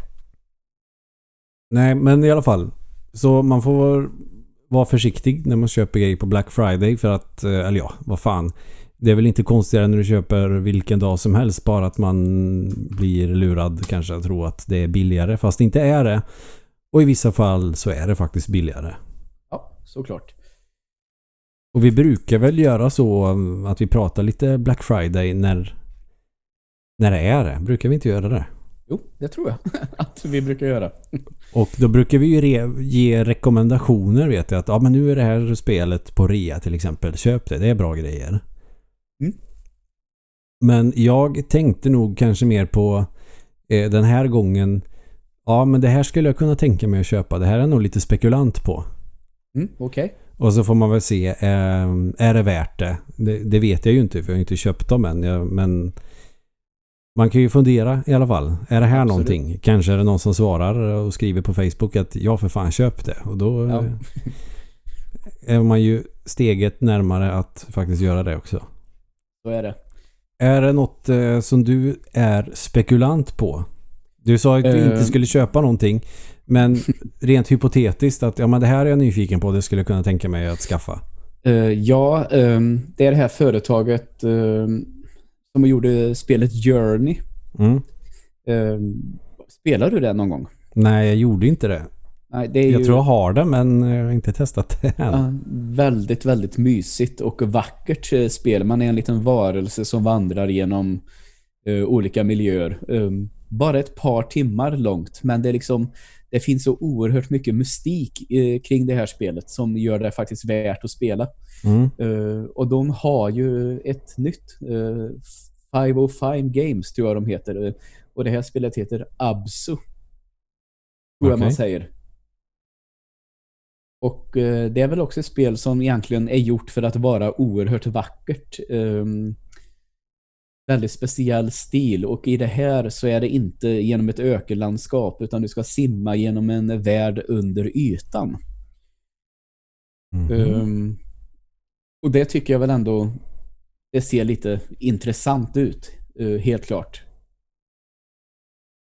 S1: Nej, men i alla fall. Så man får vara försiktig när man köper grejer på Black Friday för att, eh, eller ja, vad fan. Det är väl inte konstigare när du köper vilken dag som helst bara att man blir lurad kanske att tro att det är billigare fast det inte är det. Och i vissa fall så är det faktiskt billigare.
S2: Ja, såklart.
S1: Och vi brukar väl göra så um, att vi pratar lite Black Friday när, när det är det. Brukar vi inte göra det?
S2: Jo, det tror jag [LAUGHS] att vi brukar göra.
S1: Och då brukar vi ju re- ge rekommendationer vet jag att ja men nu är det här spelet på rea till exempel. Köp det, det är bra grejer.
S2: Mm.
S1: Men jag tänkte nog kanske mer på eh, den här gången Ja men det här skulle jag kunna tänka mig att köpa. Det här är nog lite spekulant på.
S2: Mm, Okej.
S1: Och så får man väl se, eh, är det värt det? det? Det vet jag ju inte för jag har inte köpt dem än. Jag, men man kan ju fundera i alla fall. Är det här
S2: Absolut.
S1: någonting? Kanske är det någon som svarar och skriver på Facebook att ja för fan köp det. Och då
S2: Ja.
S1: eh, är man ju steget närmare att faktiskt göra det också.
S2: Så är det.
S1: Är det något eh, som du är spekulant på? Du sa att du
S2: Eh.
S1: inte skulle köpa någonting. Men [LAUGHS] rent hypotetiskt att ja men det här är jag nyfiken på. Det skulle jag kunna tänka mig att skaffa.
S2: Eh, ja, ehm, det är det här företaget ehm, som gjorde spelet Journey.
S1: Mm.
S2: Um, spelar du det någon gång?
S1: Nej, jag gjorde inte det.
S2: Nej, det är
S1: Jag
S2: ju
S1: tror jag har det men jag har inte testat det än.
S2: ja, väldigt, väldigt mysigt och vackert eh, spel. Man är en liten varelse som vandrar genom eh, olika miljöer. Um, bara ett par timmar långt, men det är liksom det finns så oerhört mycket mystik eh, kring det här spelet som gör det faktiskt värt att spela.
S1: Mm.
S2: Eh, och de har ju ett nytt uh, 505 Games tror jag de heter. Eh, och det här spelet heter Absu. Tror jag man säger. Och eh, det är väl också ett spel som egentligen är gjort för att vara oerhört vackert. Ehm, väldigt speciell stil och i det här så är det inte genom ett ökenlandskap utan du ska simma genom en värld under ytan.
S1: Mhm.
S2: Ehm, och det tycker jag väl ändå det ser lite intressant ut, eh, helt klart.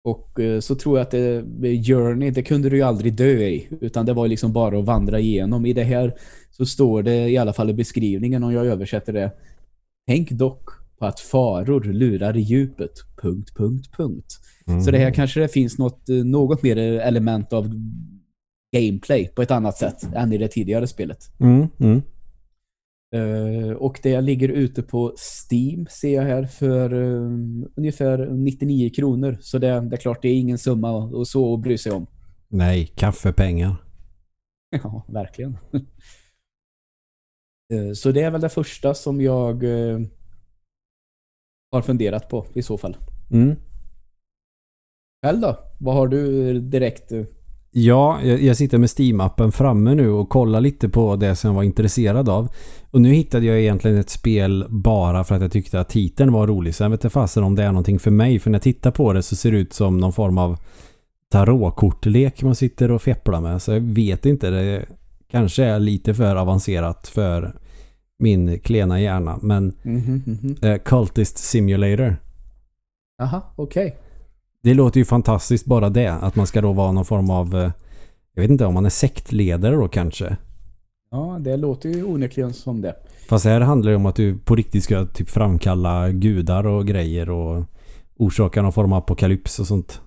S2: Och eh, så tror jag att det, Journey, det kunde du ju aldrig dö i. Utan det var liksom bara att vandra igenom. I det här så står det i alla fall i beskrivningen, om jag översätter det. Tänk dock på att faror lurar i djupet. Punkt, punkt, punkt.
S1: Mm.
S2: Så det här kanske det finns något, eh, något mer element av gameplay på ett annat sätt än i det tidigare spelet.
S1: Mm. Mm.
S2: Eh, och det ligger ute på Steam ser jag här för eh, ungefär 99 kronor. Så det, det är klart, det är ingen summa och så att bry sig om.
S1: Nej, kaffepengar. [LAUGHS]
S2: Ja, verkligen. [LAUGHS] Eh, så det är väl det första som jag har funderat på i så fall.
S1: Mm.
S2: Själv då? Vad har du direkt? eh,
S1: Ja, jag, jag sitter med Steam-appen framme nu och kollar lite på det som jag var intresserad av. Och nu hittade jag egentligen ett spel bara för att jag tyckte att titeln var rolig. Jag vet inte fasen om det är någonting för mig. För när jag tittar på det så ser det ut som någon form av tarotkortlek man sitter och fepplar med. Så jag vet inte. Det kanske är lite för avancerat för min klena hjärna. Men
S2: Mhm, mhm.
S1: eh, Cultist Simulator.
S2: Aha, okej.
S1: Det låter ju fantastiskt bara det. Att man ska då vara någon form av... eh, Jag vet inte om man är sektledare då kanske.
S2: Ja, det låter ju onekligen som det.
S1: Fast här handlar det om att du på riktigt ska typ framkalla gudar och grejer och orsaka någon form av apokalyps och sånt.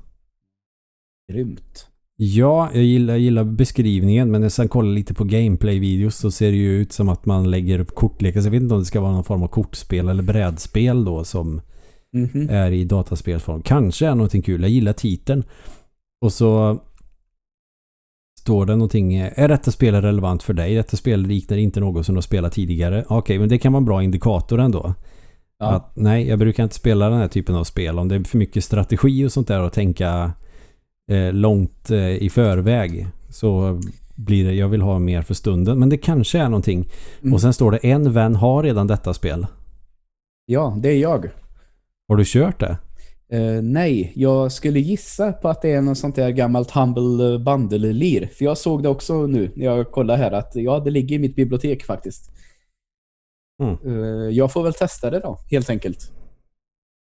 S2: Grymt.
S1: Ja, jag gillar, jag gillar beskrivningen men när jag sen kollar lite på gameplay-videos så ser det ju ut som att man lägger upp kortlekar. Så jag vet inte om det ska vara någon form av kortspel eller brädspel då som
S2: Mhm.
S1: är i dataspelsform. Kanske är någonting kul. Jag gillar titeln. Och så står det någonting. Är detta spel relevant för dig? Detta spel liknar inte något som du har spelat tidigare. Okej, men det kan vara en bra indikator ändå.
S2: Ja,
S1: Att, nej, jag brukar inte spela den här typen av spel. Om det är för mycket strategi och sånt där och tänka eh, långt eh, i förväg så blir det, jag vill ha mer för stunden. Men det kanske är någonting.
S2: Mm.
S1: Och sen står det en vän har redan detta spel.
S2: ja det är jag.
S1: Har du kört det?
S2: Eh, nej, jag skulle gissa på att det är något sånt där gammalt Humble Bundle-lir. För jag såg det också nu när jag kollade här att ja, det ligger i mitt bibliotek faktiskt.
S1: Mm.
S2: Eh, jag får väl testa det då, helt enkelt.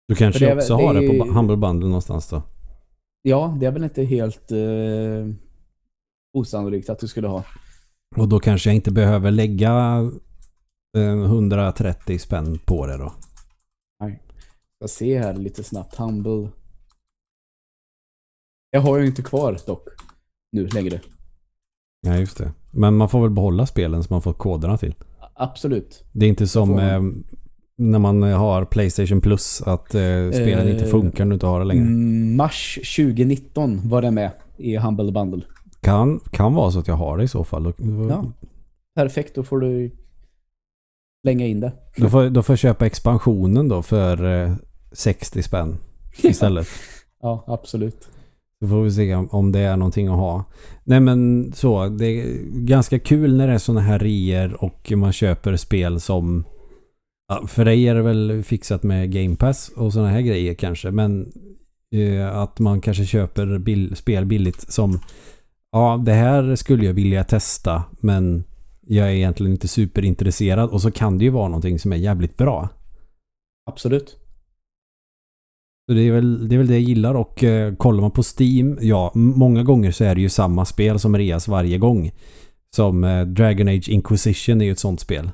S1: Du kanske också har
S2: det
S1: på Humble Bundle någonstans då?
S2: Ja, det är väl inte helt eh, osannolikt att du skulle ha.
S1: Och då kanske jag inte behöver lägga eh, 130 spänn på det då.
S2: Jag ser här lite snabbt. Humble. Jag har ju inte kvar dock. Nu längre.
S1: Ja, just det. Men man får väl behålla spelen som man fått koderna till.
S2: Absolut.
S1: Det är inte som eh, när man har Playstation Plus att eh, spelen inte
S2: Eh,
S1: funkar när du inte har det längre.
S2: Mm, mars 2019 var det med i Humble Bundle.
S1: Kan, kan vara så att jag har det i så fall. Då,
S2: Ja. Perfekt, då får du slänga in det.
S1: då, får, då får jag köpa expansionen då för eh, 60 spänn [LAUGHS] istället.
S2: Ja, absolut.
S1: Så får vi se om, om det är någonting att ha. Nej men så, det är ganska kul när det är sådana här reor och man köper spel som... Ja, för dig är det väl fixat med Game Pass och sådana här grejer kanske. Men eh, att man kanske köper bill, spel billigt som... Ja, det här skulle jag vilja testa men jag är egentligen inte superintresserad. Och så kan det ju vara någonting som är jävligt bra.
S2: Absolut.
S1: Så det är, väl, det är väl det jag gillar och eh, kollar man på Steam, ja, många gånger så är det ju samma spel som reas varje gång. Som eh, Dragon Age Inquisition är ju ett sånt spel.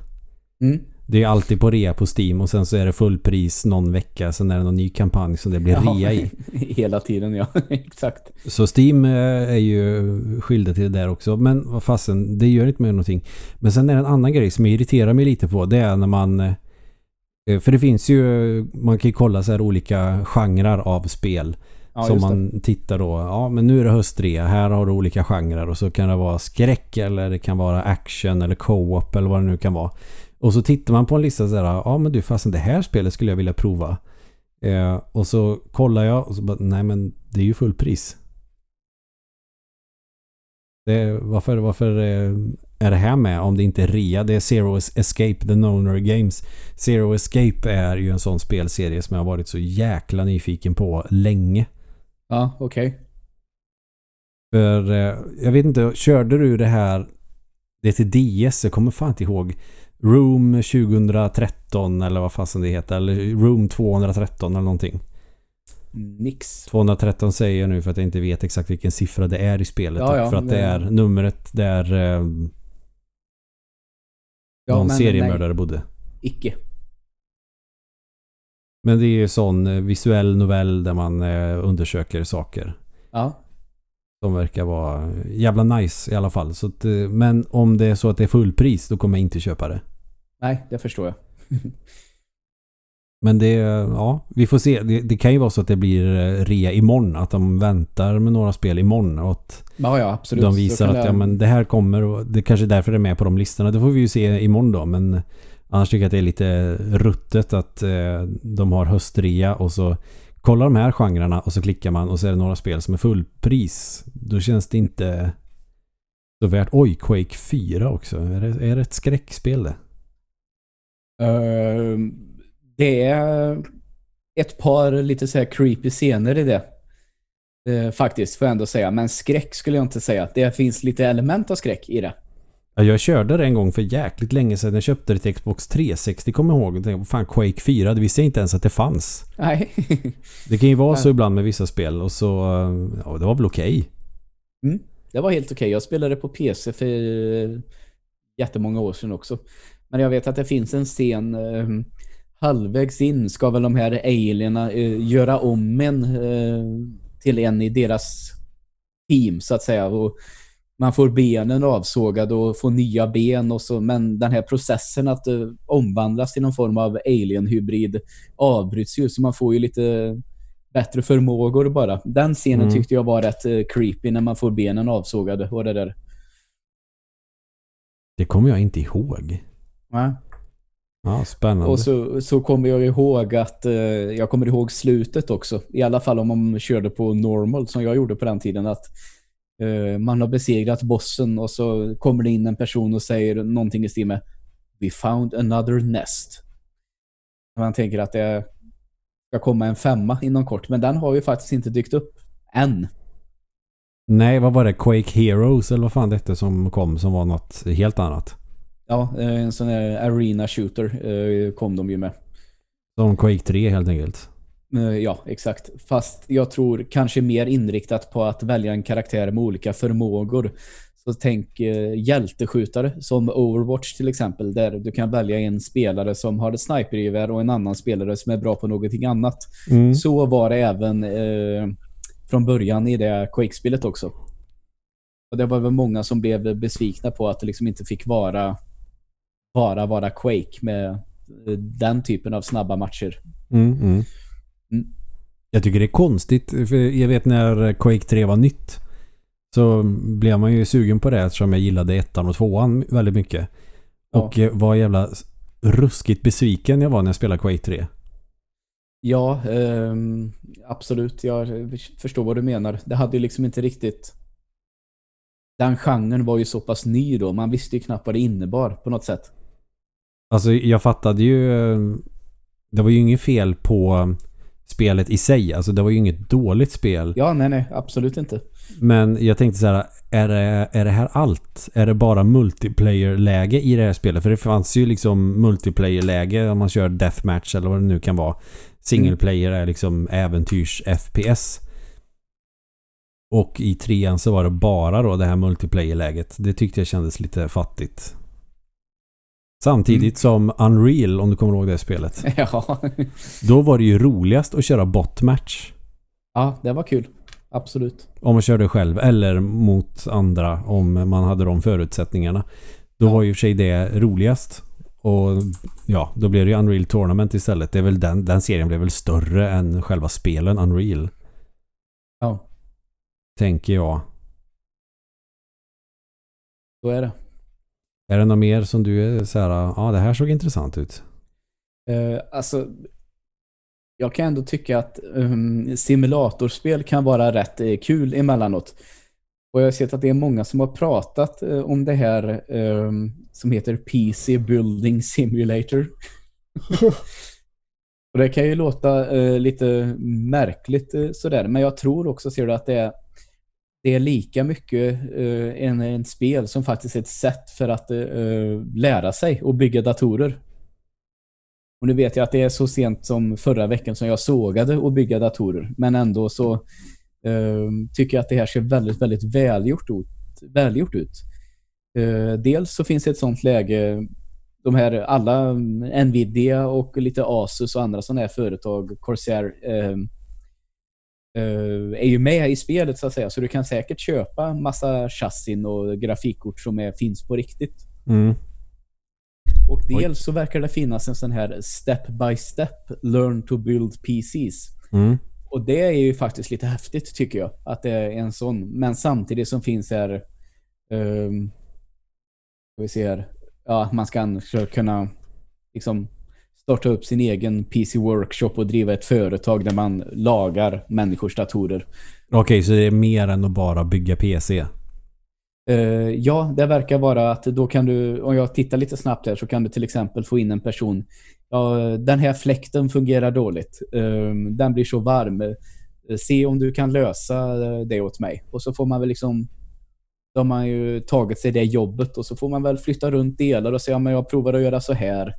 S2: Mm.
S1: Det är alltid på rea på Steam och sen så är det fullpris någon vecka, sen är det någon ny kampanj som det blir
S2: Ja,
S1: rea i. [LAUGHS]
S2: Hela tiden, ja. [LAUGHS] Exakt.
S1: Så Steam eh, är ju skyldig till det där också. Men vad fasen, det gör inte med någonting. Men sen är det en annan grej som irriterar mig lite på. Det är när man... eh, För det finns ju... Man kan ju kolla så här olika genrer av spel.
S2: Ja,
S1: som man tittar då. Ja, men nu är det höstrea. Här har du olika genrer. Och så kan det vara skräck eller det kan vara action eller co-op eller vad det nu kan vara. Och så tittar man på en lista så här. Ja, men du fasen det här spelet skulle jag vilja prova. Eh, och så kollar jag och så bara, nej men det är ju fullpris. Det, varför varför eh, är det här med om det inte är rea? Det är Zero Escape, The Noner Games. Zero Escape är ju en sån spelserie som jag har varit så jäkla nyfiken på länge.
S2: Ja, okej.
S1: För eh, jag vet inte, körde du det här det är till DS, jag kommer fan inte ihåg. Room 2013 eller vad fasen det heter. Eller Room 213 eller någonting.
S2: Nix.
S1: 213 säger jag nu för att jag inte vet exakt vilken siffra det är i spelet.
S2: Ja, ja,
S1: för att det
S2: det-
S1: är numret där eh,
S2: Ja,
S1: någon
S2: men
S1: seriemördare
S2: nej,
S1: bodde.
S2: icke.
S1: Men det är ju sån eh, visuell novell där man eh, undersöker saker.
S2: Ja.
S1: Som verkar vara jävla nice i alla fall. Så att, eh, men om det är så att det är fullpris då kommer jag inte köpa det.
S2: Nej, det förstår jag.
S1: Men det, ja, vi får se. Det, det kan ju vara så att det blir eh, rea imorgon. Att de väntar med några spel imorgon. Och att
S2: Ja, ja, absolut.
S1: de visar att
S2: det-
S1: ja, men det här kommer och det kanske är därför det är med på de listorna. Det får vi ju se imorgon då. Men annars tycker jag att det är lite ruttet att eh, de har höstrea och så kollar de här genrerna och så klickar man och så är det några spel som är fullpris. Då känns det inte så värt. Oj, Quake 4 också. Är det, är det ett skräckspel det?
S2: Ehm, det är ett par lite så här creepy scener i det. Eh, faktiskt, får jag ändå säga. Men skräck skulle jag inte säga. Det finns lite element av skräck i det.
S1: Ja, jag körde det en gång för jäkligt länge sedan. Jag köpte det till Xbox 360, kommer jag ihåg. Tänkte, fan, Quake 4, det visste jag inte ens att det fanns.
S2: Nej.
S1: Det kan ju vara så ibland med vissa spel och så, ja, det var väl okej. Okay.
S2: Mm, det var helt okej. Okay. Jag spelade på PC för eh, jättemånga år sedan också. Men jag vet att det finns en scen eh, halvvägs in ska väl de här alierna eh, göra om en eh, till en i deras team så att säga och man får benen avsågade och får nya ben och så, men den här processen att uh, omvandlas till någon form av alien-hybrid avbryts ju så man får ju lite bättre förmågor bara. Den scenen mm. tyckte jag var rätt uh, creepy när man får benen avsågade och det där.
S1: Det kommer jag inte ihåg.
S2: Nej.
S1: Ja, spännande.
S2: Och så, så kommer jag ihåg att uh, jag kommer ihåg slutet också. I alla fall om man körde på normal som jag gjorde på den tiden att uh, man har besegrat bossen och så kommer det in en person och säger någonting i stil med We found another nest. Man tänker att det ska komma en femma inom kort. Men den har ju faktiskt inte dykt upp än.
S1: Nej, vad var det? Quake Heroes eller vad fan det som kom som var något helt annat?
S2: Ja, eh, en sån här arena shooter eh, kom de ju med.
S1: Som Quake 3 helt enkelt.
S2: Eh, ja, exakt. Fast jag tror kanske mer inriktat på att välja en karaktär med olika förmågor. Så tänk hjälteskjutare som Overwatch till exempel. Där du kan välja en spelare som har ett snipergevär och en annan spelare som är bra på någonting annat. Mm. Så var det även eh, från början i det Quake-spelet också. Och det var väl många som blev besvikna på att det liksom inte fick vara bara vara Quake med eh, den typen av snabba matcher.
S1: Mm, mm. Mm. Jag tycker det är konstigt, för jag vet när Quake 3 var nytt så blev man ju sugen på det eftersom jag gillade ettan och tvåan väldigt mycket. Ja. Och eh, var jävla ruskigt besviken jag var när jag spelade Quake 3.
S2: Ja, eh, absolut. Jag förstår vad du menar. Det hade ju liksom inte riktigt... Den genren var ju så pass ny då. Man visste ju knappt vad det innebar på något sätt.
S1: Alltså jag fattade ju... Det var ju inget fel på spelet i sig. Alltså det var ju inget dåligt spel.
S2: Ja, nej, nej. Absolut inte.
S1: Men jag tänkte så här, är det, är det här allt? Är det bara multiplayer-läge i det här spelet? För det fanns ju liksom multiplayer-läge om man kör deathmatch eller vad det nu kan vara. Single player är liksom äventyrs-FPS. Och i trean så var det bara då det här multiplayer-läget. Det tyckte jag kändes lite fattigt. Samtidigt mm. som Unreal, om du kommer ihåg det spelet. [LAUGHS]
S2: Ja.
S1: Då var det ju roligast att köra botmatch.
S2: Ja, det var kul. Absolut.
S1: Om man körde själv eller mot andra om man hade de förutsättningarna. Då ja. var ju för sig det roligast. Och ja, då blev det ju Unreal Tournament istället. Det är väl den, den serien blev väl större än själva spelen Unreal.
S2: Ja.
S1: Tänker jag.
S2: Så är det.
S1: Är det något mer som du är så här, ja det här såg intressant ut?
S2: Uh, alltså, jag kan ändå tycka att um, simulatorspel kan vara rätt uh, kul emellanåt. Och jag har sett att det är många som har pratat uh, om det här um, som heter PC Building Simulator. [LAUGHS] och det kan ju låta uh, lite märkligt uh, sådär, men jag tror också ser du att det är det är lika mycket uh, en, en spel som faktiskt är ett sätt för att uh, lära sig och bygga datorer. Och nu vet jag att det är så sent som förra veckan som jag sågade och bygga datorer. Men ändå så uh, tycker jag att det här ser väldigt, väldigt välgjort ut. Välgjort ut. dels så finns det ett sånt läge de här alla Nvidia och lite Asus och andra sådana här företag, Corsair uh, är ju med i spelet så att säga. Så du kan säkert köpa massa chassin och grafikkort som är, finns på riktigt.
S1: Mm.
S2: Och dels Oj. så verkar det finnas en sån här step by step learn to build PCs.
S1: Mm.
S2: Och det är ju faktiskt lite häftigt tycker jag. Att det är en sån. Men samtidigt som finns här um, vi ser ja, man ska kunna liksom starta upp sin egen PC Workshop och driva ett företag där man lagar människors datorer.
S1: Okej, okay, så det är mer än att bara bygga PC?
S2: Uh, eh, ja, det verkar vara att då kan du, om jag tittar lite snabbt här så kan du till exempel få in en person. Ja, den här fläkten fungerar dåligt. Uh, den blir så varm. Eh, Se om du kan lösa eh, det åt mig. Och så får man väl liksom då har man ju tagit sig det jobbet och så får man väl flytta runt delar och säga men jag provar att göra så här.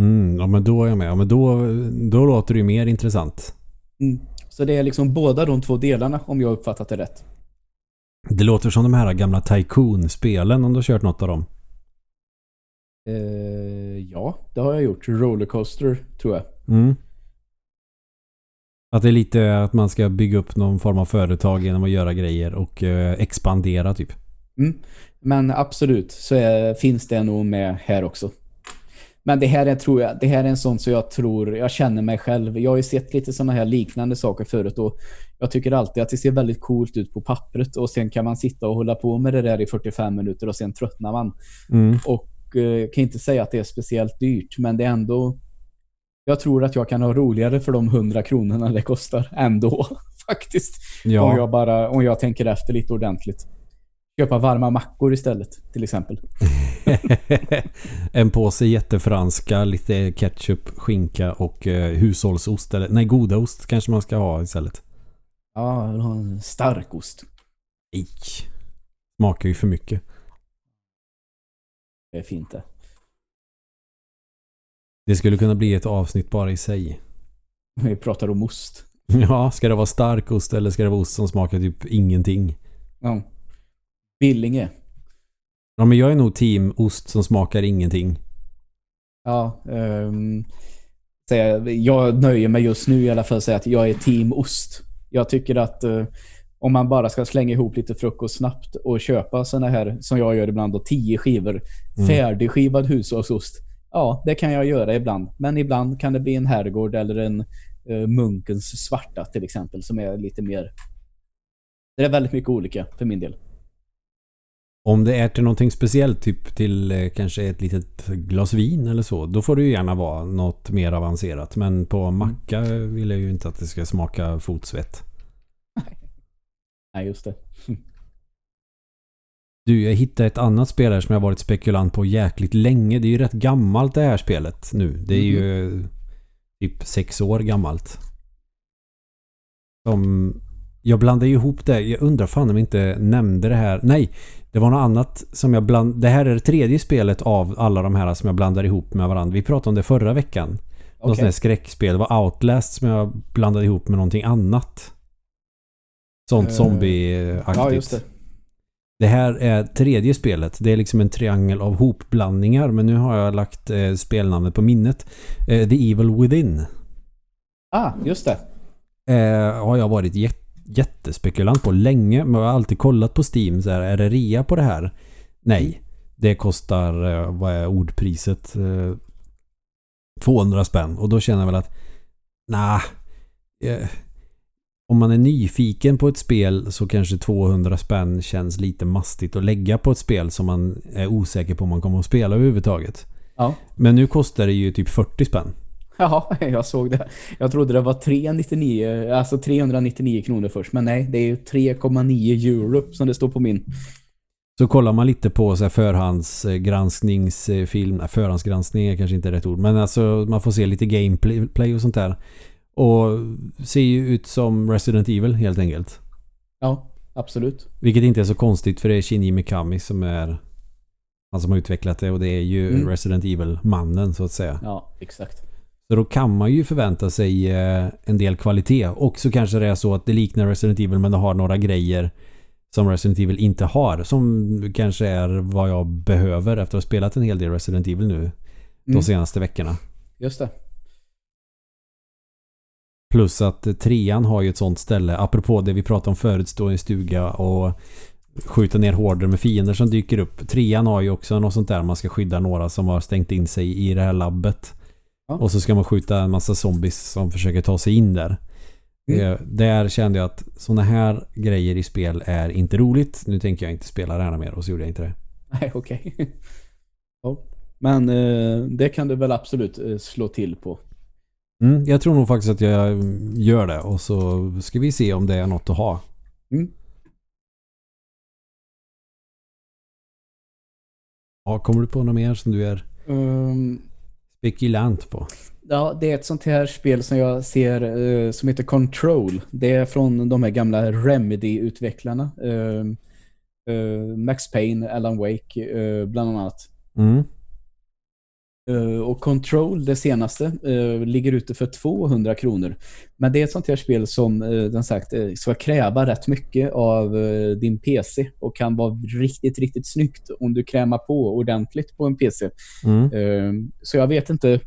S1: Mm, ja men då är jag med. Ja, men då, då låter det ju mer intressant.
S2: Mm. Så det är liksom båda de två delarna om jag uppfattat det rätt.
S1: Det låter som de här gamla Tycoon-spelen om du har kört något av dem.
S2: Eh, ja, det har jag gjort. Rollercoaster tror jag.
S1: Mm. Att det är lite att man ska bygga upp någon form av företag genom att göra grejer och eh, expandera typ.
S2: Mm. Men absolut så är, finns det nog med här också. Men det här är, tror jag, det här är en sån så jag tror, jag känner mig själv. Jag har ju sett lite sådana här liknande saker förut och jag tycker alltid att det ser väldigt coolt ut på pappret och sen kan man sitta och hålla på med det där i 45 minuter och sen tröttnar man.
S1: Mm.
S2: Och eh, kan inte säga att det är speciellt dyrt, men det är ändå... Jag tror att jag kan ha roligare för de 100 kronorna det kostar ändå, [LAUGHS] faktiskt. Om,
S1: Ja,
S2: jag bara, om jag tänker efter lite ordentligt. Köpa varma mackor istället, till exempel. [LAUGHS]
S1: en påse jättefranska, lite ketchup, skinka och eh, hushållsost. Eller, nej, godaost kanske man ska ha istället.
S2: Ja, vill ha en stark ost.
S1: Nej. Smakar ju för mycket.
S2: Det är fint det.
S1: Det skulle kunna bli ett avsnitt bara i sig. [LAUGHS]
S2: Vi pratar om ost.
S1: Ja, ska det vara stark ost eller ska det vara ost som smakar typ ingenting?
S2: Ja. Billinge.
S1: Ja, men jag är nog team ost som smakar ingenting.
S2: Ja, um, jag, jag nöjer mig just nu i alla fall att säga att jag är team ost. Jag tycker att eh, om man bara ska slänga ihop lite frukost snabbt och köpa såna här, som jag gör ibland, då, tio skivor
S1: Mm.
S2: färdigskivad hushållsost. Ja, det kan jag göra ibland. Men ibland kan det bli en herrgård eller en eh, munkens svarta till exempel, som är lite mer... Det är väldigt mycket olika för min del.
S1: Om det är till någonting speciellt, typ till eh, kanske ett litet glas vin eller så, då får det ju gärna vara något mer avancerat. Men på macka vill jag ju inte att det ska smaka fotsvett. [LAUGHS]
S2: Nej, just det. [LAUGHS]
S1: Du, jag hittade ett annat spel här som jag varit spekulant på jäkligt länge. Det är ju rätt gammalt det här spelet nu. Det är ju typ sex år gammalt. Som... Jag blandade ihop det. Jag undrar fan om jag inte nämnde det här. Nej, det var något annat som jag bland... Det här är det tredje spelet av alla de här som jag blandar ihop med varandra. Vi pratade om det förra veckan. Något
S2: Okej.
S1: sånt här skräckspel. Det var Outlast som jag blandade ihop med någonting annat. Sånt
S2: Eh,
S1: zombie-aktigt.
S2: Ja, just det.
S1: Det här är tredje spelet. Det är liksom en triangel av hopblandningar. Men nu har jag lagt eh, spelnamnet på minnet. Eh, The Evil Within.
S2: Ah, just det.
S1: Eh, har jag varit jät- jättespekulant på länge. Men jag har alltid kollat på Steam. Så här, är det rea på det här? Nej. Det kostar, eh, vad är ordpriset? Eh, 200 spänn. Och då känner jag väl att nah, eh, om man är nyfiken på ett spel så kanske 200 spänn känns lite mastigt att lägga på ett spel som man är osäker på om man kommer att spela överhuvudtaget.
S2: Ja.
S1: Men nu kostar det ju typ 40 spänn. [LAUGHS]
S2: Ja, jag såg det. Jag trodde det var 399, alltså 399 kronor först. Men nej, det är ju 3,9 euro som det står på min.
S1: Så kollar man lite på så här förhandsgranskningsfilm, nej, förhandsgranskning är kanske inte rätt ord, men alltså man får se lite gameplay och sånt där. Och ser ju ut som Resident Evil helt enkelt.
S2: Ja, absolut.
S1: Vilket inte är så konstigt för det är Shinji Mikami som är han som har utvecklat det och det är ju
S2: Mm.
S1: Resident Evil-mannen så att säga.
S2: Ja, exakt.
S1: Så då kan man ju förvänta sig eh, en del kvalitet. Och så kanske det är så att det liknar Resident Evil men det har några grejer som Resident Evil inte har. Som kanske är vad jag behöver efter att ha spelat en hel del Resident Evil nu de
S2: Mm,
S1: senaste veckorna.
S2: just det.
S1: Plus att trean har ju ett sånt ställe, apropå det vi pratade om förut, stå i en stuga och skjuta ner horder med fiender som dyker upp. Trean har ju också något sånt där man ska skydda några som har stängt in sig i det här labbet.
S2: Ja.
S1: Och så ska man skjuta en massa zombies som försöker ta sig in där.
S2: Mm.
S1: Eh, Där kände jag att såna här grejer i spel är inte roligt. Nu tänker jag inte spela det här mer och så gjorde jag inte det.
S2: Nej, [LAUGHS] okej. ja. Men eh, det kan du väl absolut eh, slå till på.
S1: Mm, jag tror nog faktiskt att jag gör det och så ska vi se om det är något att ha.
S2: Mm.
S1: Ja, kommer du på något mer som du är
S2: Ehm,
S1: spekulant på?
S2: Ja, det är ett sånt här spel som jag ser eh, som heter Control. Det är från de här gamla Remedy-utvecklarna. Eh, eh, Max Payne, Alan Wake, bland annat.
S1: Mm.
S2: Eh, och Control, det senaste, eh, ligger ute för 200 kronor. Men det är ett sånt här spel som eh, den sagt ska kräva rätt mycket av din PC och kan vara riktigt, riktigt snyggt om du krämar på ordentligt på en PC.
S1: Mm.
S2: Så jag vet inte.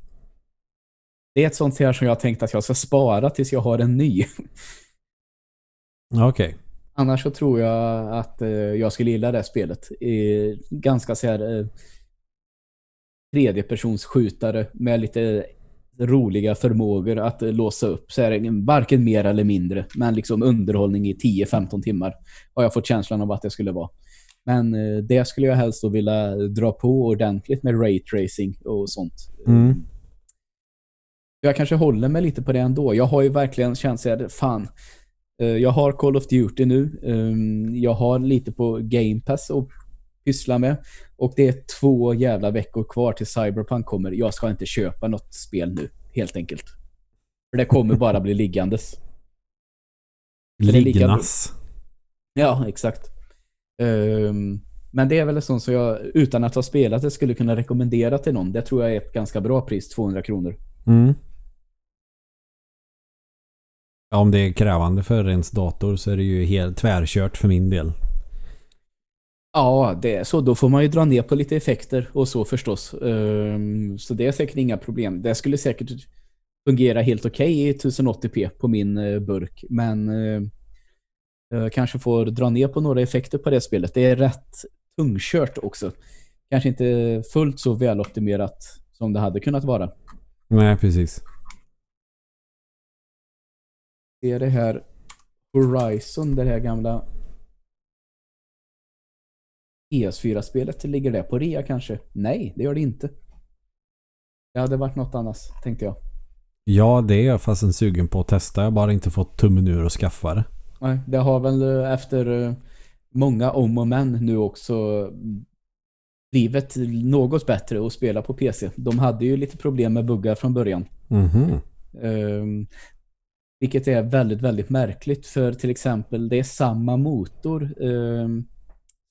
S2: Det är ett sånt här som jag tänkt att jag ska spara tills jag har en ny.
S1: Okej.
S2: Annars så tror jag att jag skulle gilla det här spelet. Ganska så här tredjepersonsskjutare med lite roliga förmågor att eh, låsa upp. Så är det varken mer eller mindre. Men liksom underhållning i 10-15 timmar har jag fått känslan av att det skulle vara. Men eh, det skulle jag helst då vilja dra på ordentligt med raytracing och sånt.
S1: Mm.
S2: Jag kanske håller mig lite på det ändå. Jag har ju verkligen känt så här, fan. eh, Jag har Call of Duty nu. ehm, Jag har lite på Game Pass att pyssla med. Och det är två jävla veckor kvar till Cyberpunk kommer. Jag ska inte köpa något spel nu, helt enkelt. För det kommer bara bli liggandes.
S1: Lignas.
S2: Ja, exakt. Ehm, men det är väl en sån som jag, utan att ha spelat det, skulle kunna rekommendera till någon. Det tror jag är ett ganska bra pris, 200 kronor.
S1: Mm. Ja, om det är krävande för ens dator så är det ju helt tvärkört för min del.
S2: Ja, det är så. Då får man ju dra ner på lite effekter och så förstås. Ehm, så det är säkert inga problem. Det skulle säkert fungera helt okej i 1080p på min eh, burk. Men eh, jag kanske får dra ner på några effekter på det spelet. Det är rätt tungkört också. Kanske inte fullt så väloptimerat som det hade kunnat vara.
S1: Nej, precis.
S2: Det är det här Horizon, det här gamla PS4-spelet. Ligger det på rea kanske? Nej, det gör det inte. Det hade varit något annat, tänkte jag.
S1: Ja, det är jag fastän sugen på att testa. Jag har bara inte fått tummen ur och skaffa det.
S2: Nej, det har väl eh, efter eh, många om och men nu också blivit något bättre att spela på PC. De hade ju lite problem med buggar från början.
S1: Mhm.
S2: Ehm, vilket är väldigt, väldigt märkligt för till exempel det är samma motor ehm,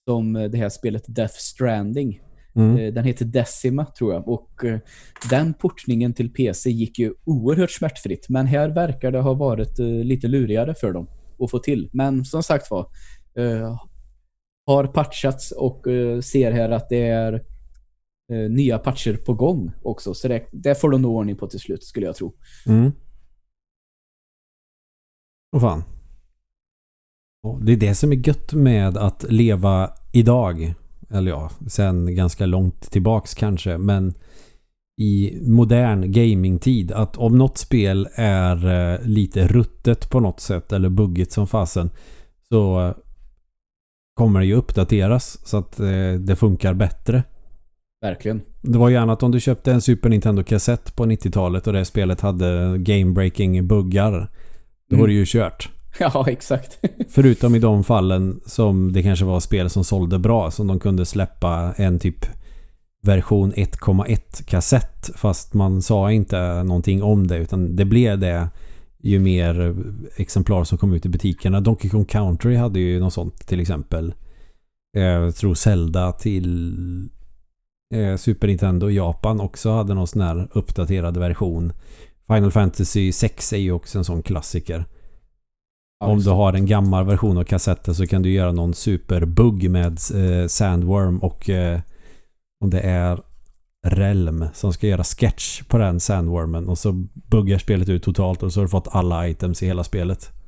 S2: som det här spelet Death Stranding.
S1: Mm.
S2: Eh, Den heter Decima tror jag och eh, den portningen till PC gick ju oerhört smärtfritt men här verkar det ha varit eh, lite lurigare för dem att få till. Men som sagt var eh, har patchats och eh, ser här att det är eh, nya patcher på gång också så det, det får de nog ordning på till slut skulle jag tro.
S1: Mm. Åh fan. Det är det som är gött med att leva idag. Eller ja, sen ganska långt tillbaks kanske. Men i modern gamingtid. Att om något spel är eh, lite ruttet på något sätt. Eller buggigt som fasen. Så kommer det ju uppdateras. Så att eh, det funkar bättre.
S2: Verkligen.
S1: Det var gärna att om du köpte en Super Nintendo-kassett på 90-talet och det spelet hade game-breaking buggar. Då var
S2: Mm.
S1: det ju kört. [LAUGHS]
S2: Ja, exakt. [LAUGHS]
S1: Förutom i de fallen som det kanske var spel som sålde bra. Som de kunde släppa en typ version 1,1 kassett. Fast man sa inte någonting om det. Utan det blev det ju mer exemplar som kom ut i butikerna. Donkey Kong Country hade ju något sånt till exempel. Eh, jag tror Zelda till eh, Super Nintendo i Japan också hade någon sån här uppdaterad version. Final Fantasy 6 är ju också en sån klassiker. Om du har en gammal version av kassetten så kan du göra någon superbugg med eh, Sandworm och eh, om det är Relm som ska göra sketch på den Sandwormen och så buggar spelet ut totalt och så har du fått alla items i hela spelet. [LAUGHS]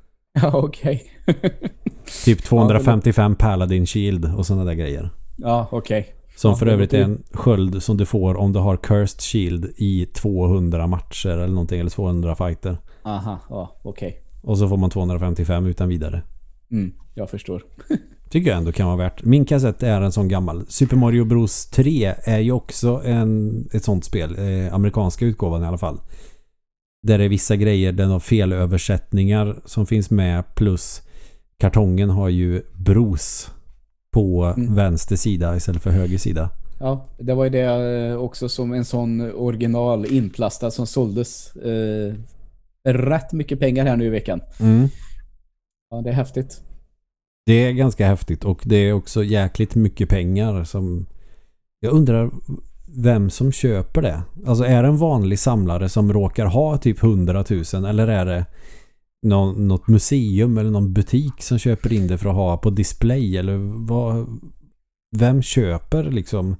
S2: Ja, okej. [LAUGHS]
S1: Typ 255 Paladin Shield och sådana där grejer.
S2: ja, okej.
S1: Som
S2: Ja,
S1: för övrigt är en sköld som du får om du har Cursed Shield i 200 matcher eller någonting eller 200 fighter.
S2: Aha, ja, okej.
S1: Och så får man 255 utan vidare.
S2: Mm, jag förstår. [LAUGHS]
S1: Tycker jag ändå kan vara värt. Min kassett är en sån gammal. Super Mario Bros 3 är ju också en, ett sånt spel. Eh, amerikanska utgåvan i alla fall. Där det är vissa grejer, den har felöversättningar som finns med plus kartongen har ju Bros på
S2: Mm.
S1: vänster sida istället för höger sida.
S2: Ja, det var ju det eh, också som en sån original inplastad som såldes eh, rätt mycket pengar här nu i veckan.
S1: Mm.
S2: Ja, det är häftigt.
S1: Det är ganska häftigt och det är också jäkligt mycket pengar som... Jag undrar vem som köper det. Alltså är det en vanlig samlare som råkar ha typ 100 000 eller är det någon, något museum eller någon butik som köper in det för att ha på display eller vad... Vem köper liksom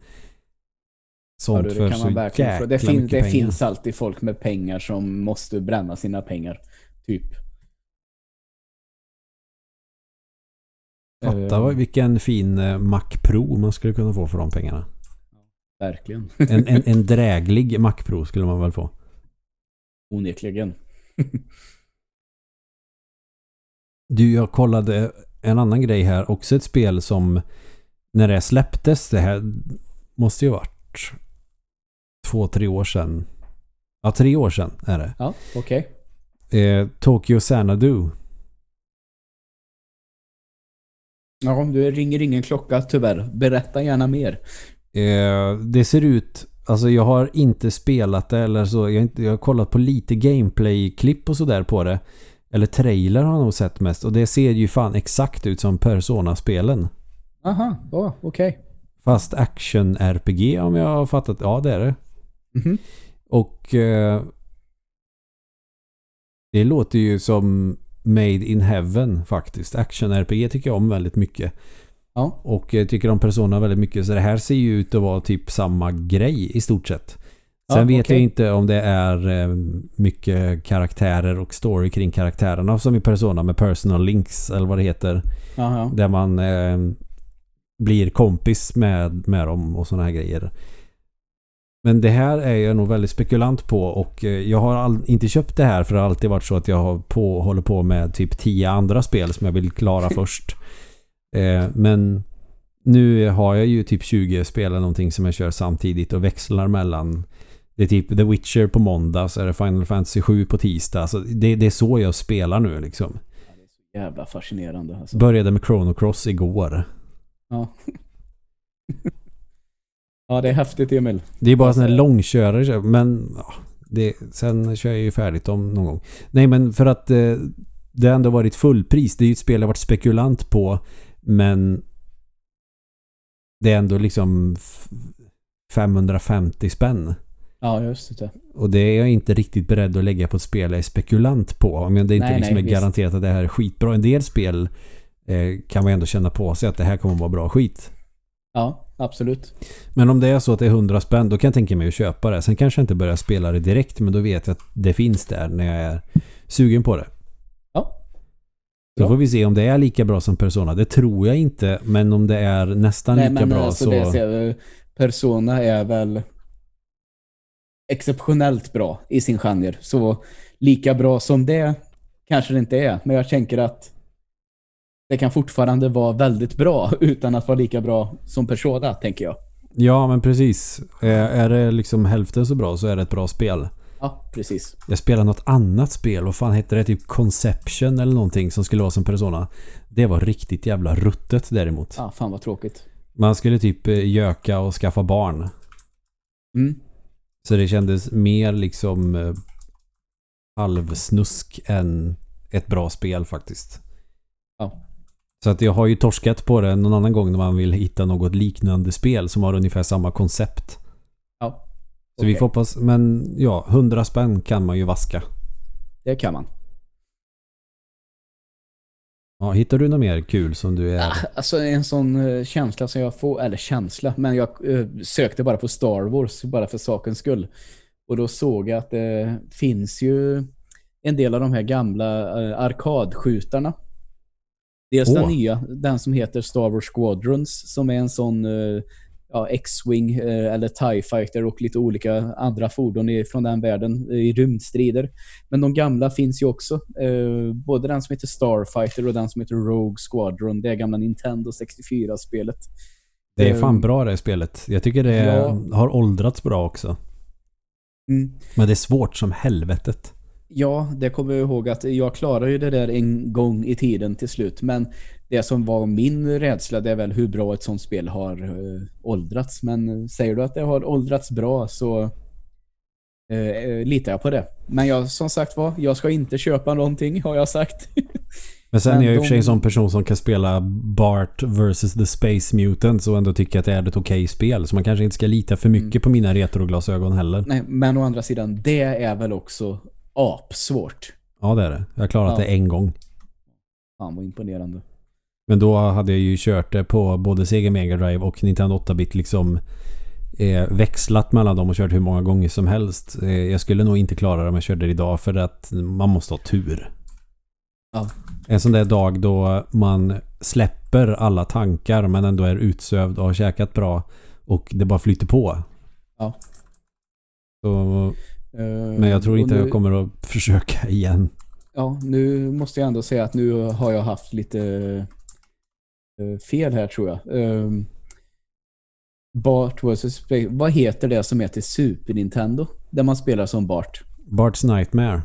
S1: sånt
S2: Ja,
S1: för så jäkla
S2: fråga. det, fin,
S1: mycket
S2: det
S1: pengar?
S2: finns alltid folk med pengar som måste bränna sina pengar. Typ.
S1: Fatta
S2: Eh,
S1: vad- vilken fin eh, Mac Pro man skulle kunna få för de pengarna.
S2: Verkligen.
S1: En, en, [LAUGHS] en dräglig Mac Pro skulle man väl få.
S2: Onekligen. [LAUGHS]
S1: Du, jag kollade en annan grej här. Också ett spel som när det släpptes, det här måste ju varit två, tre år sedan. Ja, tre år sedan är det.
S2: Ja, okej.
S1: Eh, Tokyo Xanadu.
S2: Ja, du ringer ingen klocka tyvärr. Berätta gärna mer.
S1: Eh, det ser ut... Alltså jag har inte spelat det eller så. Jag har, inte, jag har kollat på lite gameplay-klipp och sådär på det. Eller trailer har jag nog sett mest. Och det ser ju fan exakt ut som Persona-spelen.
S2: Aha, ja, okej.
S1: Fast action-RPG om jag har fattat. Ja, det är det.
S2: Mhm.
S1: Och eh, det låter ju som Made in Heaven faktiskt. Action-RPG tycker jag om väldigt mycket.
S2: Ja,
S1: Och jag tycker om Persona väldigt mycket. Så det här ser ju ut att vara typ samma grej i stort sett. Sen
S2: Ja,
S1: vet
S2: okej.
S1: jag inte om det är eh, mycket karaktärer och story kring karaktärerna som i Persona med personal links eller vad det heter.
S2: ja.
S1: Där man eh, blir kompis med, med dem och sådana här grejer. Men det här är jag nog väldigt spekulant på och eh, jag har all, inte köpt det här för det har alltid varit så att jag har på, håller på med typ tio andra spel som jag vill klara [LAUGHS] först. Eh, men nu har jag ju typ 20 spel eller någonting som jag kör samtidigt och växlar mellan det är typ The Witcher på måndag så är det Final Fantasy 7 på tisdag. Så det, det är så jag spelar nu liksom.
S2: Jävla fascinerande alltså.
S1: Började med Chrono Cross igår.
S2: Ja. [LAUGHS] ja, det är häftigt Emil.
S1: Det är bara
S2: Alltså-
S1: sådana här långkörare men ja, det, sen kör jag ju färdigt om någon gång. Nej men för att eh, det har ändå varit fullpris. Det är ju ett spel jag varit spekulant på men det är ändå liksom f- 550 spänn.
S2: Ja, just det.
S1: Och det är jag inte riktigt beredd att lägga på ett spel jag är spekulant på. Men det är inte
S2: Nej,
S1: liksom
S2: nej, visst.
S1: garanterat att det här är skitbra. En del spel eh, kan man ändå känna på sig att det här kommer att vara bra skit.
S2: Ja, absolut.
S1: Men om det är så att det är 100 spänn då kan jag tänka mig att köpa det. Sen kanske jag inte börjar spela det direkt men då vet jag att det finns där när jag är sugen på det.
S2: Ja.
S1: Då får vi se om det är lika bra som Persona. Det tror jag inte men om det är nästan
S2: Nej,
S1: lika
S2: men
S1: bra
S2: alltså
S1: så...
S2: det ser Persona är väl exceptionellt bra i sin genre. Så lika bra som det kanske det inte är. Men jag tänker att det kan fortfarande vara väldigt bra [LAUGHS] utan att vara lika bra som Persona, tänker jag.
S1: Ja men precis. Eh, Är det liksom hälften så bra så är det ett bra spel.
S2: Ja, precis.
S1: Jag spelade något annat spel. Vad fan hette det? Typ Conception eller någonting som skulle vara som Persona. Det var riktigt jävla ruttet däremot.
S2: Ja, fan vad tråkigt.
S1: Man skulle typ eh, göka och skaffa barn.
S2: Mm.
S1: Så det kändes mer liksom eh, halvsnusk än ett bra spel faktiskt. Så att jag har ju torskat på det någon annan gång när man vill hitta något liknande spel som har ungefär samma koncept.
S2: Ja.
S1: Så vi
S2: Okej.
S1: får hoppas, men ja, 100 spänn kan man ju vaska.
S2: Det kan man.
S1: Ja, hittar du något mer kul som du är...
S2: Ah, Alltså en sån eh, känsla som jag får, eller känsla, men jag eh, sökte bara på Star Wars bara för sakens skull. Och då såg jag att det finns ju en del av de här gamla eh, arkadskjutarna. Dels den
S1: Åh.
S2: nya, den som heter Star Wars Squadrons, som är en sån eh, ja, X-Wing eh, eller TIE Fighter och lite olika andra fordon i- från den världen i rymdstrider. Men de gamla finns ju också. Eh, både den som heter Starfighter och den som heter Rogue Squadron. Det är gamla Nintendo 64-spelet.
S1: Det är fan bra det spelet. Jag tycker det
S2: Ja.
S1: har åldrats bra också.
S2: Mm.
S1: Men det är svårt som helvetet.
S2: Ja, det kommer jag ihåg att jag klarade ju det där en gång i tiden till slut. Men det som var min rädsla det är väl hur bra ett sånt spel har uh, åldrats. Men säger du att det har åldrats bra så uh, litar jag på det. Men jag, som sagt var, jag ska inte köpa någonting har jag sagt. [LAUGHS]
S1: Men sen Men är jag i och för sig en sån person som kan spela Bart vs. The Space Mutants och ändå tycker att det är ett okej spel. Så man kanske inte ska lita för mycket mm. på mina retroglasögon heller.
S2: Nej, men å andra sidan, det är väl också apsvårt.
S1: Ja, det är det. Jag har klarat ja. det en gång.
S2: Fan, vad imponerande.
S1: Men då hade jag ju kört det på både Sega Mega Drive och Nintendo 8-bit liksom eh, växlat mellan dem och kört hur många gånger som helst. Eh, jag skulle nog inte klara det om jag körde det idag för att man måste ha tur.
S2: Ja.
S1: En sån där dag då man släpper alla tankar men ändå är utsövd och har käkat bra och det bara flyter på.
S2: Ja.
S1: Så men jag tror inte nu, jag kommer att försöka igen.
S2: Ja, nu måste jag ändå säga att nu har jag haft lite uh, fel här tror jag. Um, Bart vs. Vad heter det som heter Super Nintendo? Där man spelar som Bart.
S1: Bart's Nightmare.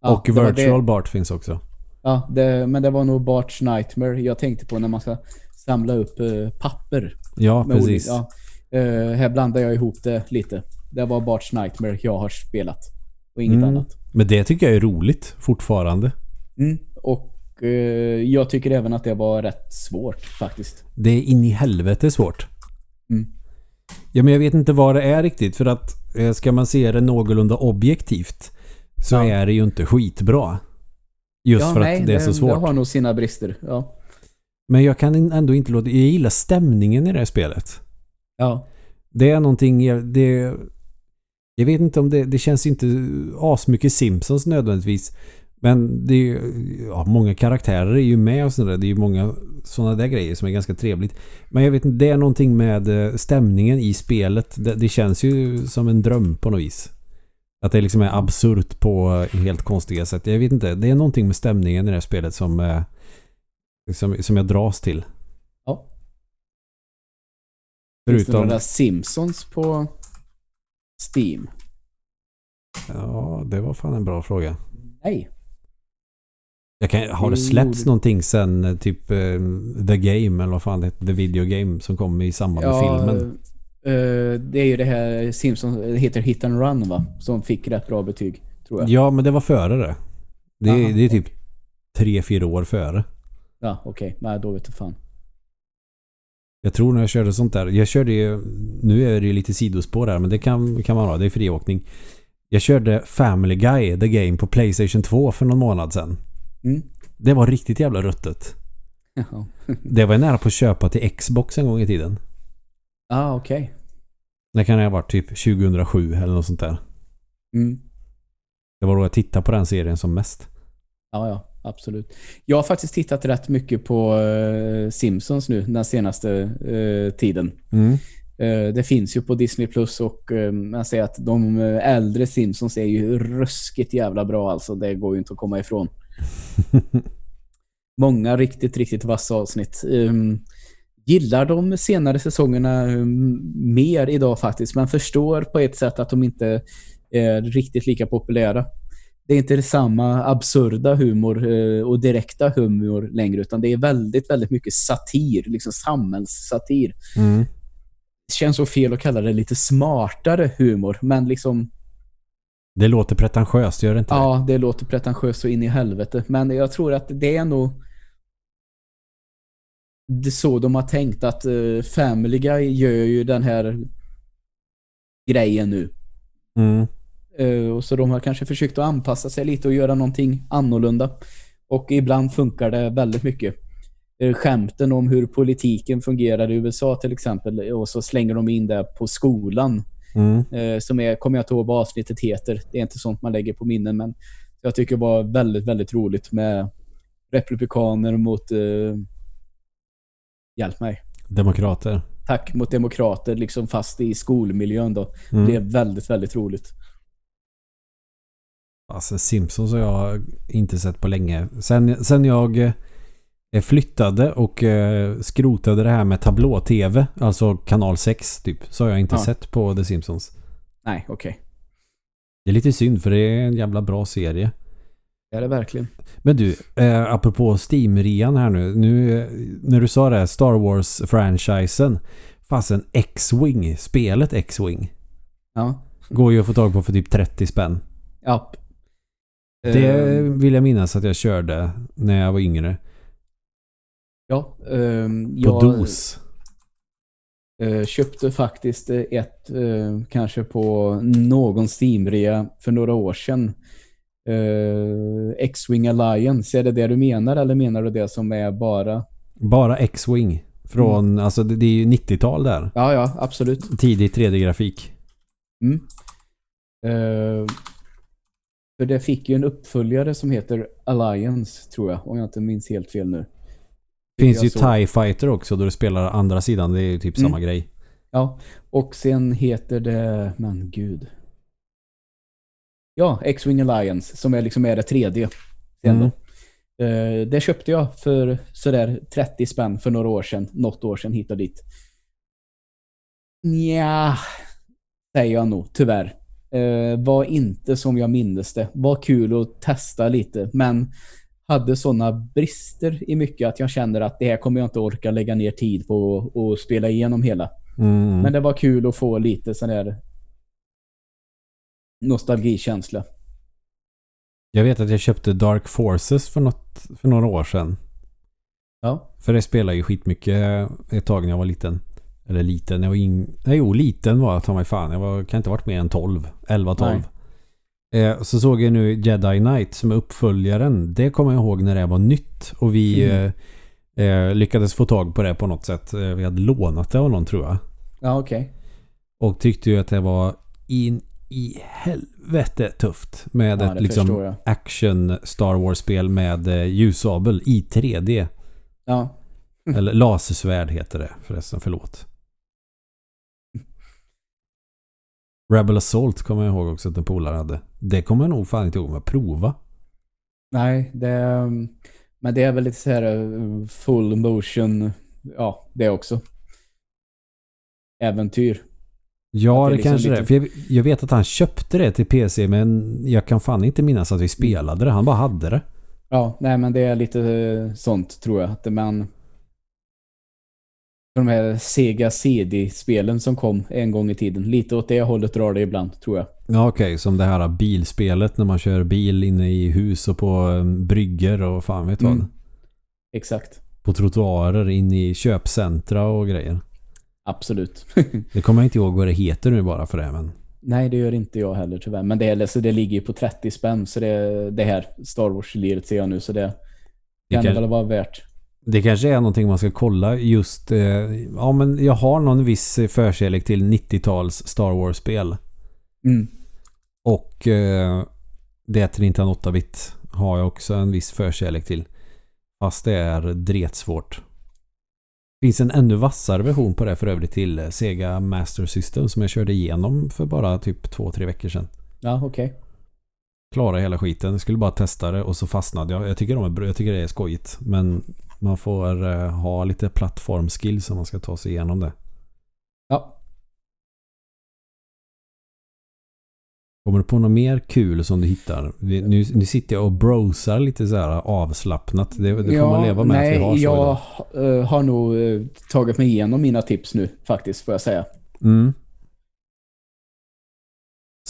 S1: Ja, och Virtual Bart finns också.
S2: Ja, det, men det var nog Bart's Nightmare jag tänkte på när man ska samla upp uh, papper.
S1: Ja, precis.
S2: Ja, här blandar jag ihop det lite. Det var Bart's Nightmare jag har spelat. Och inget mm. annat.
S1: Men det tycker jag är roligt fortfarande.
S2: Mm. Och eh, jag tycker även att det var rätt svårt faktiskt.
S1: Det är in i helvete svårt.
S2: Mm.
S1: Ja, men jag vet inte vad det är riktigt. För att eh, ska man se det någorlunda objektivt så ja. är det ju inte skitbra. Just ja, för nej, att det är så svårt.
S2: Det har nog sina brister, ja.
S1: Men jag kan ändå inte låta... Jag gillar stämningen i det här spelet.
S2: Ja.
S1: Det är någonting... Det, jag vet inte om det, det känns inte asmycket Simpsons nödvändigtvis. Men det är ja, många karaktärer är ju med och sådär. Det är ju många sådana där grejer som är ganska trevligt. Men jag vet inte, det är någonting med eh, stämningen i spelet. Det, det känns ju som en dröm på något vis. Att det liksom är absurt på helt konstiga sätt. Jag vet inte, det är någonting med stämningen i det här spelet som, eh, som, som jag dras till.
S2: Ja. Förutom... Finns det några Simpsons på Steam?
S1: Ja, det var fan en bra fråga.
S2: Nej.
S1: Jag kan, har det släppts någonting sen eh, typ uh, The Game eller vad fan det heter, The Video Game som kom i samband med ja, filmen?
S2: Uh, det är ju det här Simpsons, det heter Hit and Run va? Som fick rätt bra betyg, tror jag.
S1: Ja, men det var före det. Det, Aha, det är typ tre, fyra år före.
S2: Ja, okej. Okay. Nej, då vet du fan.
S1: Jag tror när jag körde sånt där. Jag körde ju, nu är det ju lite sidospår här men det kan, kan man ha. Det är friåkning. Jag körde Family Guy, The Game på Playstation 2 för någon månad sedan.
S2: Mm.
S1: Det var riktigt jävla ruttet. [LAUGHS] det var jag nära på att köpa till Xbox en gång i tiden.
S2: Ah, okej. Okay.
S1: Det kan ha varit typ 2007 eller något sånt där.
S2: Mm.
S1: Det var då jag tittade på den serien som mest.
S2: Ja, ja absolut. Jag har faktiskt tittat rätt mycket på uh, Simpsons nu den senaste uh, tiden.
S1: Mm.
S2: Uh, det finns ju på Disney Plus och man säger att de äldre Simpsons är ju ruskigt jävla bra alltså. Det går ju inte att komma ifrån. [LAUGHS] Många riktigt, riktigt vassa avsnitt. Um, gillar de senare säsongerna mer idag faktiskt. Men förstår på ett sätt att de inte är riktigt lika populära det är inte samma absurda humor eh, och direkta humor längre utan det är väldigt, väldigt mycket satir, liksom samhällssatir.
S1: Mm.
S2: Det känns så fel att kalla det lite smartare humor, men liksom
S1: det låter pretentiöst, gör det inte
S2: Ja, det? det låter pretentiöst och in i helvete. Men jag tror att det är nog det är så de har tänkt att uh, Family Guy gör ju den här grejen nu.
S1: Mm.
S2: Uh, och så de har kanske försökt att anpassa sig lite och göra någonting annorlunda. Och ibland funkar det väldigt mycket. Uh, skämten om hur politiken fungerar i USA till exempel. Och så slänger de in det på skolan.
S1: Mm.
S2: Uh, som är, kommer jag inte ihåg vad avsnittet heter. Det är inte sånt man lägger på minnen. Men jag tycker det var väldigt, väldigt roligt med republikaner mot... hjälp mig.
S1: Demokrater.
S2: Tack, mot demokrater. Liksom fast i skolmiljön då. Mm. Det är väldigt, väldigt roligt.
S1: Alltså Simpsons har jag inte sett på länge. Sen, sen jag eh, flyttade och eh, skrotade det här med tablå-tv, alltså kanal 6 typ, så har jag inte ja. sett på The Simpsons.
S2: Nej, okej. Okay.
S1: Det är lite synd för det är en jävla bra serie.
S2: Det är det verkligen.
S1: Men du, eh, apropå Steam-rean här nu. nu. eh, När du sa det, Star Wars-franchisen. Fasen X-Wing, spelet X-Wing.
S2: Ja.
S1: Går ju att få tag på för typ 30 spänn.
S2: ja.
S1: Det
S2: Ehm,
S1: vill jag minnas att jag körde när jag var yngre.
S2: Ja,
S1: På
S2: jag
S1: dos.
S2: eh, köpte faktiskt ett eh, kanske på någon Steam-rea för några år sedan. Eh, X-Wing Alliance, är det det du menar eller menar du det som är bara...
S1: Bara X-Wing. Från,
S2: Mm.
S1: alltså det, det är ju 90-tal där.
S2: Ja, ja, absolut.
S1: Tidig 3D-grafik.
S2: Mm. För det fick ju en uppföljare som heter Alliance, tror jag, om jag inte minns helt fel nu.
S1: Finns
S2: Jag
S1: ju TIE Fighter också då du spelar andra sidan. Det är ju typ
S2: Mm.
S1: samma grej.
S2: Ja, och sen heter det, men gud. Ja, X-Wing Alliance, som är liksom är det tredje. Sen
S1: Mm.
S2: då. Eh, det köpte jag för sådär 30 spänn för några år sedan. Något år sedan hit och dit. Ja, säger jag nog, tyvärr. Eh, var inte som jag mindes det. Var kul att testa lite, men hade sådana brister i mycket att jag känner att det här kommer jag inte orka lägga ner tid på och spela igenom hela.
S1: Mm.
S2: Men det var kul att få lite sån där nostalgikänsla.
S1: Jag vet att jag köpte Dark Forces för, något, för några år sedan.
S2: Ja.
S1: För det spelade ju skitmycket ett tag när jag var liten. Eller liten. Jag var in... Nej, jo, liten var jag ta mig fan. Jag var, kan inte ha varit mer än 12. 11-12. Eh, så såg jag nu Jedi Knight som är uppföljaren. Det kommer jag ihåg när det var nytt. Och vi
S2: Mm.
S1: eh, eh, lyckades få tag på det på något sätt. Eh, Vi hade lånat det av någon tror jag.
S2: Ja, okej.
S1: Och tyckte ju att det var in i helvete tufft. Med
S2: Ja,
S1: ett liksom action Star Wars-spel med eh, ljussabel i 3D.
S2: Ja.
S1: Eller lasersvärd heter det förresten, förlåt. Rebel Assault kommer jag ihåg också att en polare hade. Det kommer jag nog fan inte ihåg med att prova.
S2: Nej, det... Men det är väl lite så här eh, full motion, ja, det också. Äventyr.
S1: Ja,
S2: det
S1: det,
S2: liksom
S1: kanske det
S2: lite-.
S1: För jag, jag vet att han köpte det till PC men jag kan fan inte minnas att vi spelade det. Han bara hade det.
S2: Ja, nej men det är lite eh, sånt tror jag. Att man... De här Sega CD-spelen som kom en gång i tiden. Lite åt det hållet drar det ibland, tror jag.
S1: Ja, okej. Som det här bilspelet när man kör bil inne i hus och på um, brygger och fan vet vad.
S2: Mm. Exakt.
S1: På trottoarer in i köpcentra och grejer.
S2: Absolut. [LAUGHS]
S1: Det kommer jag inte ihåg vad det heter nu bara för det men.
S2: Nej, det gör inte jag heller tyvärr. Men det, är, så det ligger ju på 30 spänn. Så det, det här Star Wars-liret ser jag nu. Så det
S1: Det,
S2: kan det väl vara värt.
S1: Det kanske är någonting man ska kolla just. Eh, ja men jag har någon viss förkärlek till 90-tals Star Wars-spel.
S2: Mm.
S1: Och eh, det till Nintendo 8-bit har jag också en viss förkärlek till. Fast det är dretsvårt. finns en ännu vassare version på det för övrigt till Sega Master System som jag körde igenom för bara typ två, tre veckor sedan.
S2: Ja, okej.
S1: Klara hela skiten. Skulle bara testa det och så fastnade jag. Jag tycker, de är, jag tycker det är skojigt. Men man får eh, ha lite plattformskills om man ska ta sig igenom det.
S2: Ja.
S1: Kommer du på något mer kul som du hittar? Vi- Nu, nu sitter jag och browsar lite så här avslappnat. Det, det får man leva med
S2: nej,
S1: att vi har så
S2: jag
S1: idag.
S2: eh, har nog eh, tagit mig igenom mina tips nu faktiskt, får jag säga.
S1: Mm.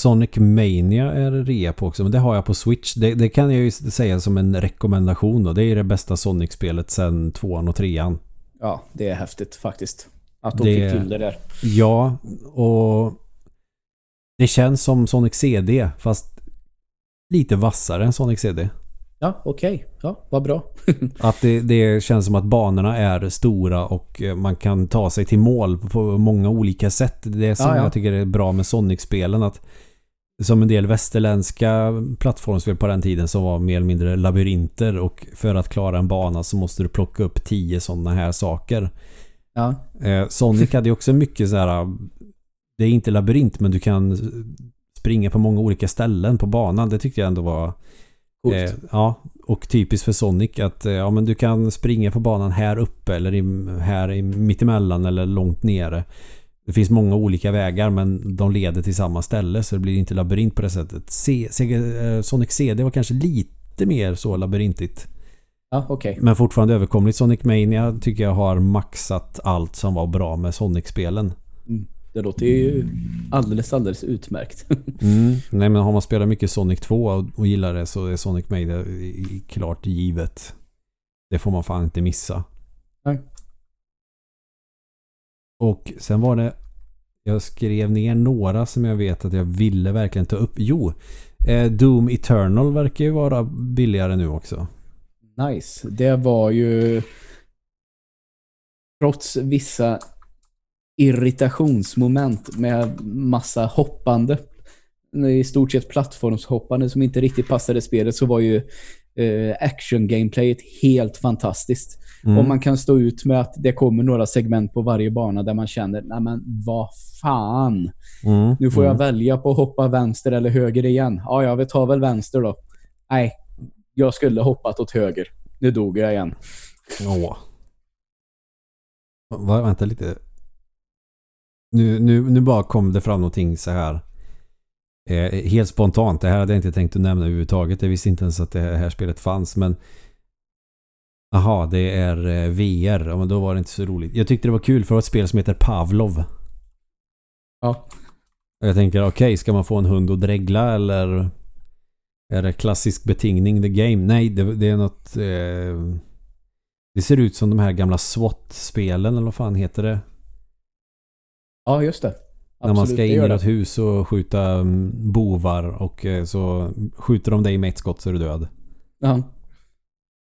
S1: Sonic Mania är rea på också, men det har jag på Switch. Det, det kan jag ju säga som en rekommendation då. Det är det bästa Sonic-spelet sedan tvåan och trean.
S2: Ja, det är häftigt faktiskt. Att de
S1: Det-
S2: fick till det där.
S1: Ja, och det känns som Sonic CD, fast lite vassare än Sonic CD.
S2: Ja, okej. Ja, vad bra. [LAUGHS]
S1: Att det, det känns som att banorna är stora och eh, man kan ta sig till mål på många olika sätt. Det är som
S2: Ja, ja.
S1: jag tycker är bra med Sonic-spelen. Att som en del västerländska plattformsspel på den tiden som var mer eller mindre labyrinter och för att klara en bana så måste du plocka upp tio sådana här saker.
S2: Ja,
S1: Eh, Sonic hade ju också mycket så här. Det är inte labyrint men du kan springa på många olika ställen på banan. Det tyckte jag ändå var. Eh, ja, och typiskt för Sonic att eh, ja, men du kan springa på banan här uppe eller i, här i, mittemellan eller långt nere. Det finns många olika vägar men de leder till samma ställe så det blir inte labyrint på det sättet. C, C, eh, Sonic CD var kanske lite mer så labyrintigt.
S2: Ja, okej.
S1: Men fortfarande överkomligt. Sonic Mania tycker jag har maxat allt som var bra med Sonic-spelen.
S2: Mm. Det låter ju alldeles, alldeles utmärkt. [LAUGHS]
S1: Mm. Nej men har man spelat mycket Sonic 2 och, gillar det så är Sonic Mania klart givet. Det får man fan inte missa.
S2: Nej.
S1: Och sen var det jag skrev ner några som jag vet att jag ville verkligen ta upp. Jo, eh, Doom Eternal verkar ju vara billigare nu också.
S2: Nice. Det var ju trots vissa irritationsmoment med massa hoppande i stort sett plattformshoppande som inte riktigt passade spelet så var ju eh, action-gameplayet helt fantastiskt.
S1: Mm.
S2: Och man kan stå ut med att det kommer några segment på varje bana där man känner, nej men vad fan.
S1: Mm.
S2: Nu får jag
S1: Mm.
S2: välja på att hoppa vänster eller höger igen. Ja, jag tar väl vänster då. Nej, jag skulle hoppat åt höger. Nu dog jag igen.
S1: Åh. Va, vänta lite. Nu, nu, nu bara kom det fram någonting så här. Eh, helt spontant. Det här hade jag inte tänkt att nämna överhuvudtaget. Jag visste inte ens att det här spelet fanns. Men Aha, det är eh, VR. Ja, men då var det inte så roligt. Jag tyckte det var kul för det var ett spel som heter Pavlov.
S2: Ja.
S1: Jag tänker, okej, ska man få en hund att dregla eller är det klassisk betingning the game? Nej, det, det är något... Eh, det ser ut som de här gamla SWAT-spelen eller vad fan heter det?
S2: Ja, just det.
S1: När man
S2: Absolut,
S1: ska in i ett hus och skjuta mm, bovar och eh, så skjuter de dig med ett skott så är du död.
S2: Ja.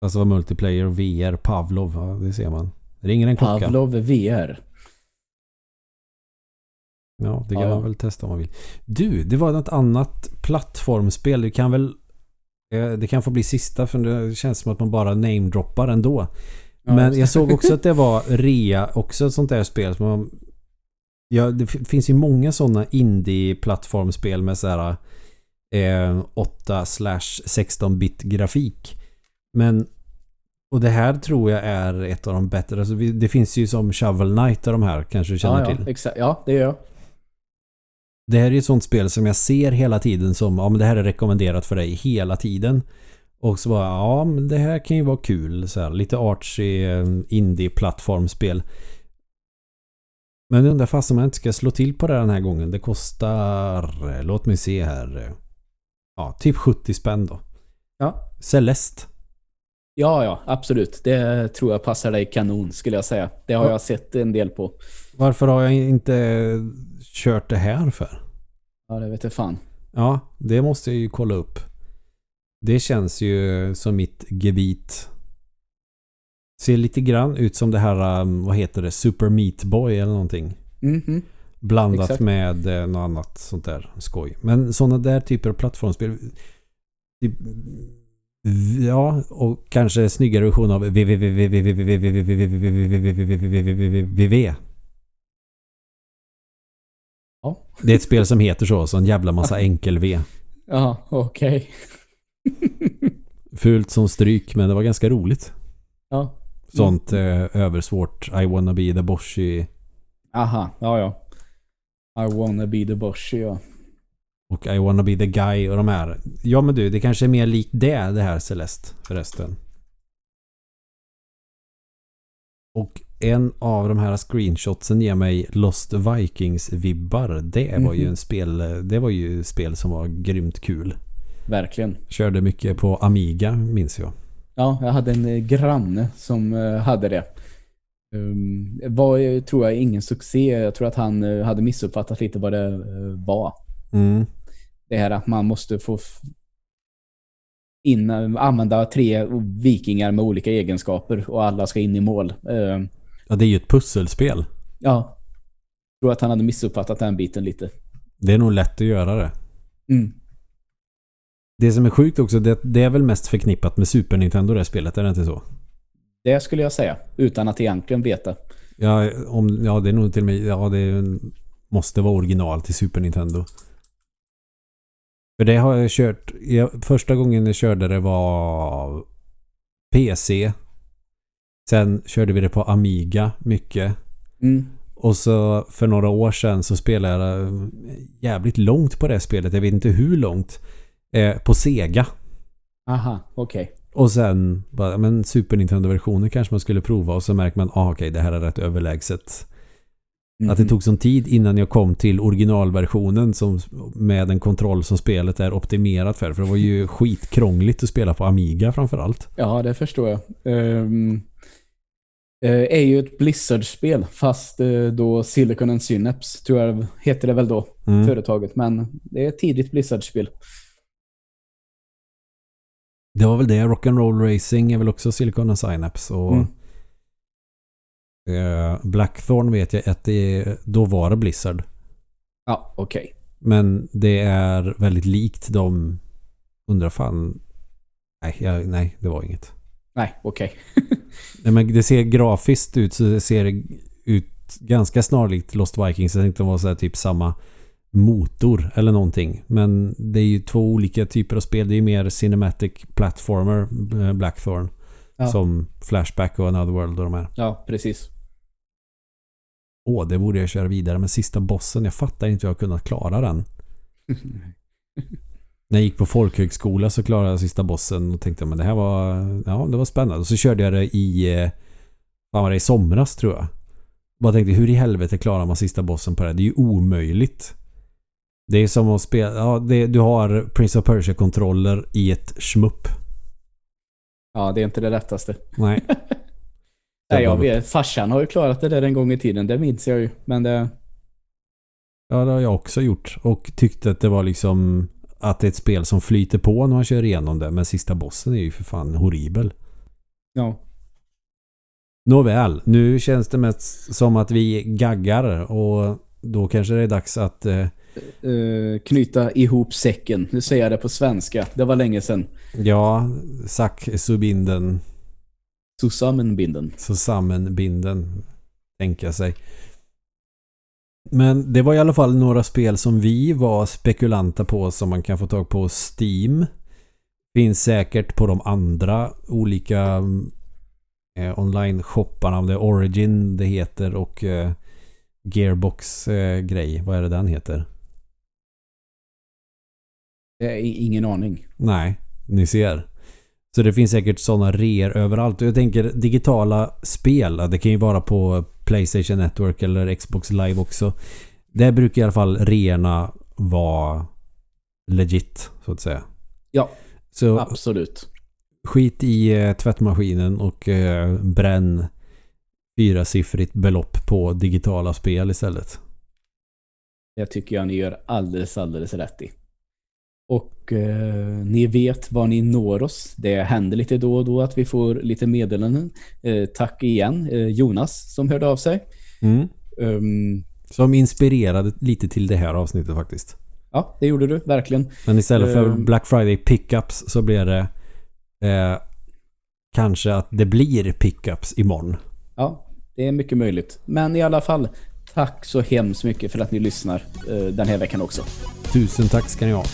S1: Alltså var multiplayer och VR, Pavlov, ja, det ser man. Ringer en klocka.
S2: Pavlov VR.
S1: Ja, det kan
S2: Ja,
S1: man väl testa om man vill. Du, det var något annat plattformsspel. Du kan väl... eh, Det kan få bli sista för det känns som att man bara namedroppar ändå.
S2: Ja,
S1: Men jag såg också [LAUGHS] att det var rea, också ett sånt där spel som man... Ja, det finns ju många sådana indie-plattformspel med så här eh, 8 16-bit grafik. Men och det här tror jag är ett av de bättre. Alltså, det finns ju som Shovel Knight och de här kanske du känner
S2: ja,
S1: till.
S2: ja, exakt. Ja, det gör jag.
S1: Det här är ju ett sånt spel som jag ser hela tiden som ja men det här är rekommenderat för dig hela tiden. Och så bara ja men det här kan ju vara kul så här, lite artsy eh, indie-plattformspel. Men jag undrar fast om jag inte ska slå till på det den här gången. Det kostar, låt mig se här. eh, Ja, typ 70 spänn då.
S2: Ja.
S1: Celeste.
S2: Ja, ja, absolut. Det tror jag passar dig kanon skulle jag säga. Det har
S1: Ja.
S2: jag sett en del på.
S1: Varför har jag inte kört det här för?
S2: Ja, det vet jag fan.
S1: Ja, det måste jag ju kolla upp. Det känns ju som mitt gebit. Ser lite grann ut som det här, um, vad heter det, Super Meat Boy eller någonting.
S2: Mhm.
S1: Blandat
S2: Exakt.
S1: med eh, något annat sånt där skoj. Men sådana där typer av plattformsspel. typ, Ja, och kanske snyggare version av www.
S2: Ja.
S1: Det är ett spel som heter så, så en jävla massa enkel-V.
S2: Ja, okej.
S1: Fult som stryk, men det var ganska roligt.
S2: ja.
S1: Sånt eh, översvårt. I wanna be the Boshy...
S2: Aha, ja, ja. I wanna be the Boshy, ja
S1: och I wanna be the guy och de här. Ja men du, det kanske är mer likt det, det här Celeste förresten. Och en av de här screenshotsen ger mig Lost Vikings-vibbar. Det var ju
S2: Mhm.
S1: en spel, det var ju spel som var grymt kul.
S2: Verkligen.
S1: Körde mycket på Amiga, minns jag.
S2: Ja, jag hade en eh, granne som eh, hade det. Um, var tror jag ingen succé. Jag tror att han eh, hade missuppfattat lite vad det var.
S1: Mm.
S2: Det här att man måste få in, eh, använda tre vikingar med olika egenskaper och alla ska in i mål. Um,
S1: Ja, det är ju ett pusselspel.
S2: ja. Jag tror att han hade missuppfattat den biten lite.
S1: Det är nog lätt att göra det.
S2: Mm.
S1: Det som är sjukt också, det, det är väl mest förknippat med Super Nintendo det spelet, är det inte så?
S2: Det skulle jag säga, utan att egentligen veta.
S1: Ja, om, ja det är nog till och med, ja det måste vara original till Super Nintendo. För det har jag kört, jag, första gången jag körde det var PC. Sen körde vi det på Amiga mycket.
S2: Mm.
S1: Och så för några år sedan så spelade jag jävligt långt på det spelet. Jag vet inte hur långt. Eh, på Sega.
S2: Aha, okej. Okay.
S1: Och sen bara, men Super Nintendo-versionen kanske man skulle prova och så märker man, ah, okej, okay, det här är rätt överlägset. Mm. Att det mhm. tog sån tid innan jag kom till originalversionen som, med en kontroll som spelet är optimerat för. För det var ju [LAUGHS] skitkrångligt att spela på Amiga framförallt.
S2: Ja, det förstår jag. Um, är ju ett Blizzard-spel fast uh, då Silicon and Synapse tror jag heter det väl då, mm. företaget. Men det är ett tidigt Blizzard-spel.
S1: Det var väl det. Rock'n'Roll Racing är väl också Silicon and Synapse. Och mm. Eh, Blackthorn vet jag att det då var det Blizzard.
S2: Ja, okej. Okay.
S1: Men det är väldigt likt de undrar fan nej, jag, nej det var inget.
S2: Nej, okej. [LAUGHS]
S1: Okay. men det ser grafiskt ut så det ser ut ganska snarlikt Lost Vikings. Jag tänkte det var så här typ samma motor eller någonting. Men det är ju två olika typer av spel. Det är mer Cinematic Platformer eh, Blackthorn. Ja. Som Flashback och Another World och de här.
S2: Ja, precis.
S1: Åh, det borde jag köra vidare. Men sista bossen, jag fattar inte hur jag kunnat klara den. [LAUGHS] När jag gick på folkhögskola så klarade jag sista bossen och tänkte men det här var ja, det var spännande. Och så körde jag det i eh, vad var det, i somras tror jag. Bara tänkte hur i helvete klarar man sista bossen på det? Det är ju omöjligt. Det är som att spela, ja, det, du har Prince of Persia-kontroller i ett schmupp.
S2: Ja, det är inte det lättaste.
S1: Nej. [LAUGHS]
S2: Nej, jag vet. Farsan har ju klarat det där en gång i tiden. Det minns jag ju. Men det...
S1: Ja, det har jag också gjort. Och tyckte att det var liksom att det är ett spel som flyter på när man kör igenom det. Men sista bossen är ju för fan horribel.
S2: Ja.
S1: Nåväl, nu känns det mest som att vi gaggar och då kanske det är dags att... Uh,
S2: uh, knyta ihop säcken. Nu säger jag det på svenska. Det var länge sedan.
S1: Ja, Sack Subinden
S2: Zusammenbinden.
S1: Zusammenbinden, tänka sig. Men det var i alla fall några spel som vi var spekulanta på som man kan få tag på Steam. Finns säkert på de andra olika eh, online-shopparna. Om det är Origin det heter och eh, Gearbox-grej. Eh, Vad är det den heter?
S2: Ingen aning.
S1: Nej, ni ser. Så det finns säkert sådana reor överallt. Jag tänker digitala spel, det kan ju vara på Playstation Network eller Xbox Live också. Där brukar i alla fall reorna vara legit, så att säga.
S2: Ja, så absolut.
S1: Skit i eh, tvättmaskinen och eh, bränn fyrasiffrigt belopp på digitala spel istället.
S2: Det tycker jag ni gör alldeles, alldeles rätt i. Och eh, ni vet var ni når oss. Det händer lite då och då att vi får lite meddelanden. Eh, tack igen eh, Jonas som hörde av sig.
S1: Mm. Um, som inspirerade lite till det här avsnittet faktiskt.
S2: Ja, det gjorde du, verkligen.
S1: Men istället för um, Black Friday pickups så blir det eh, kanske att det blir pickups imorgon.
S2: Ja, det är mycket möjligt. Men i alla fall, tack så hemskt mycket för att ni lyssnar eh, den här veckan också.
S1: Tusen tack ska ni ha.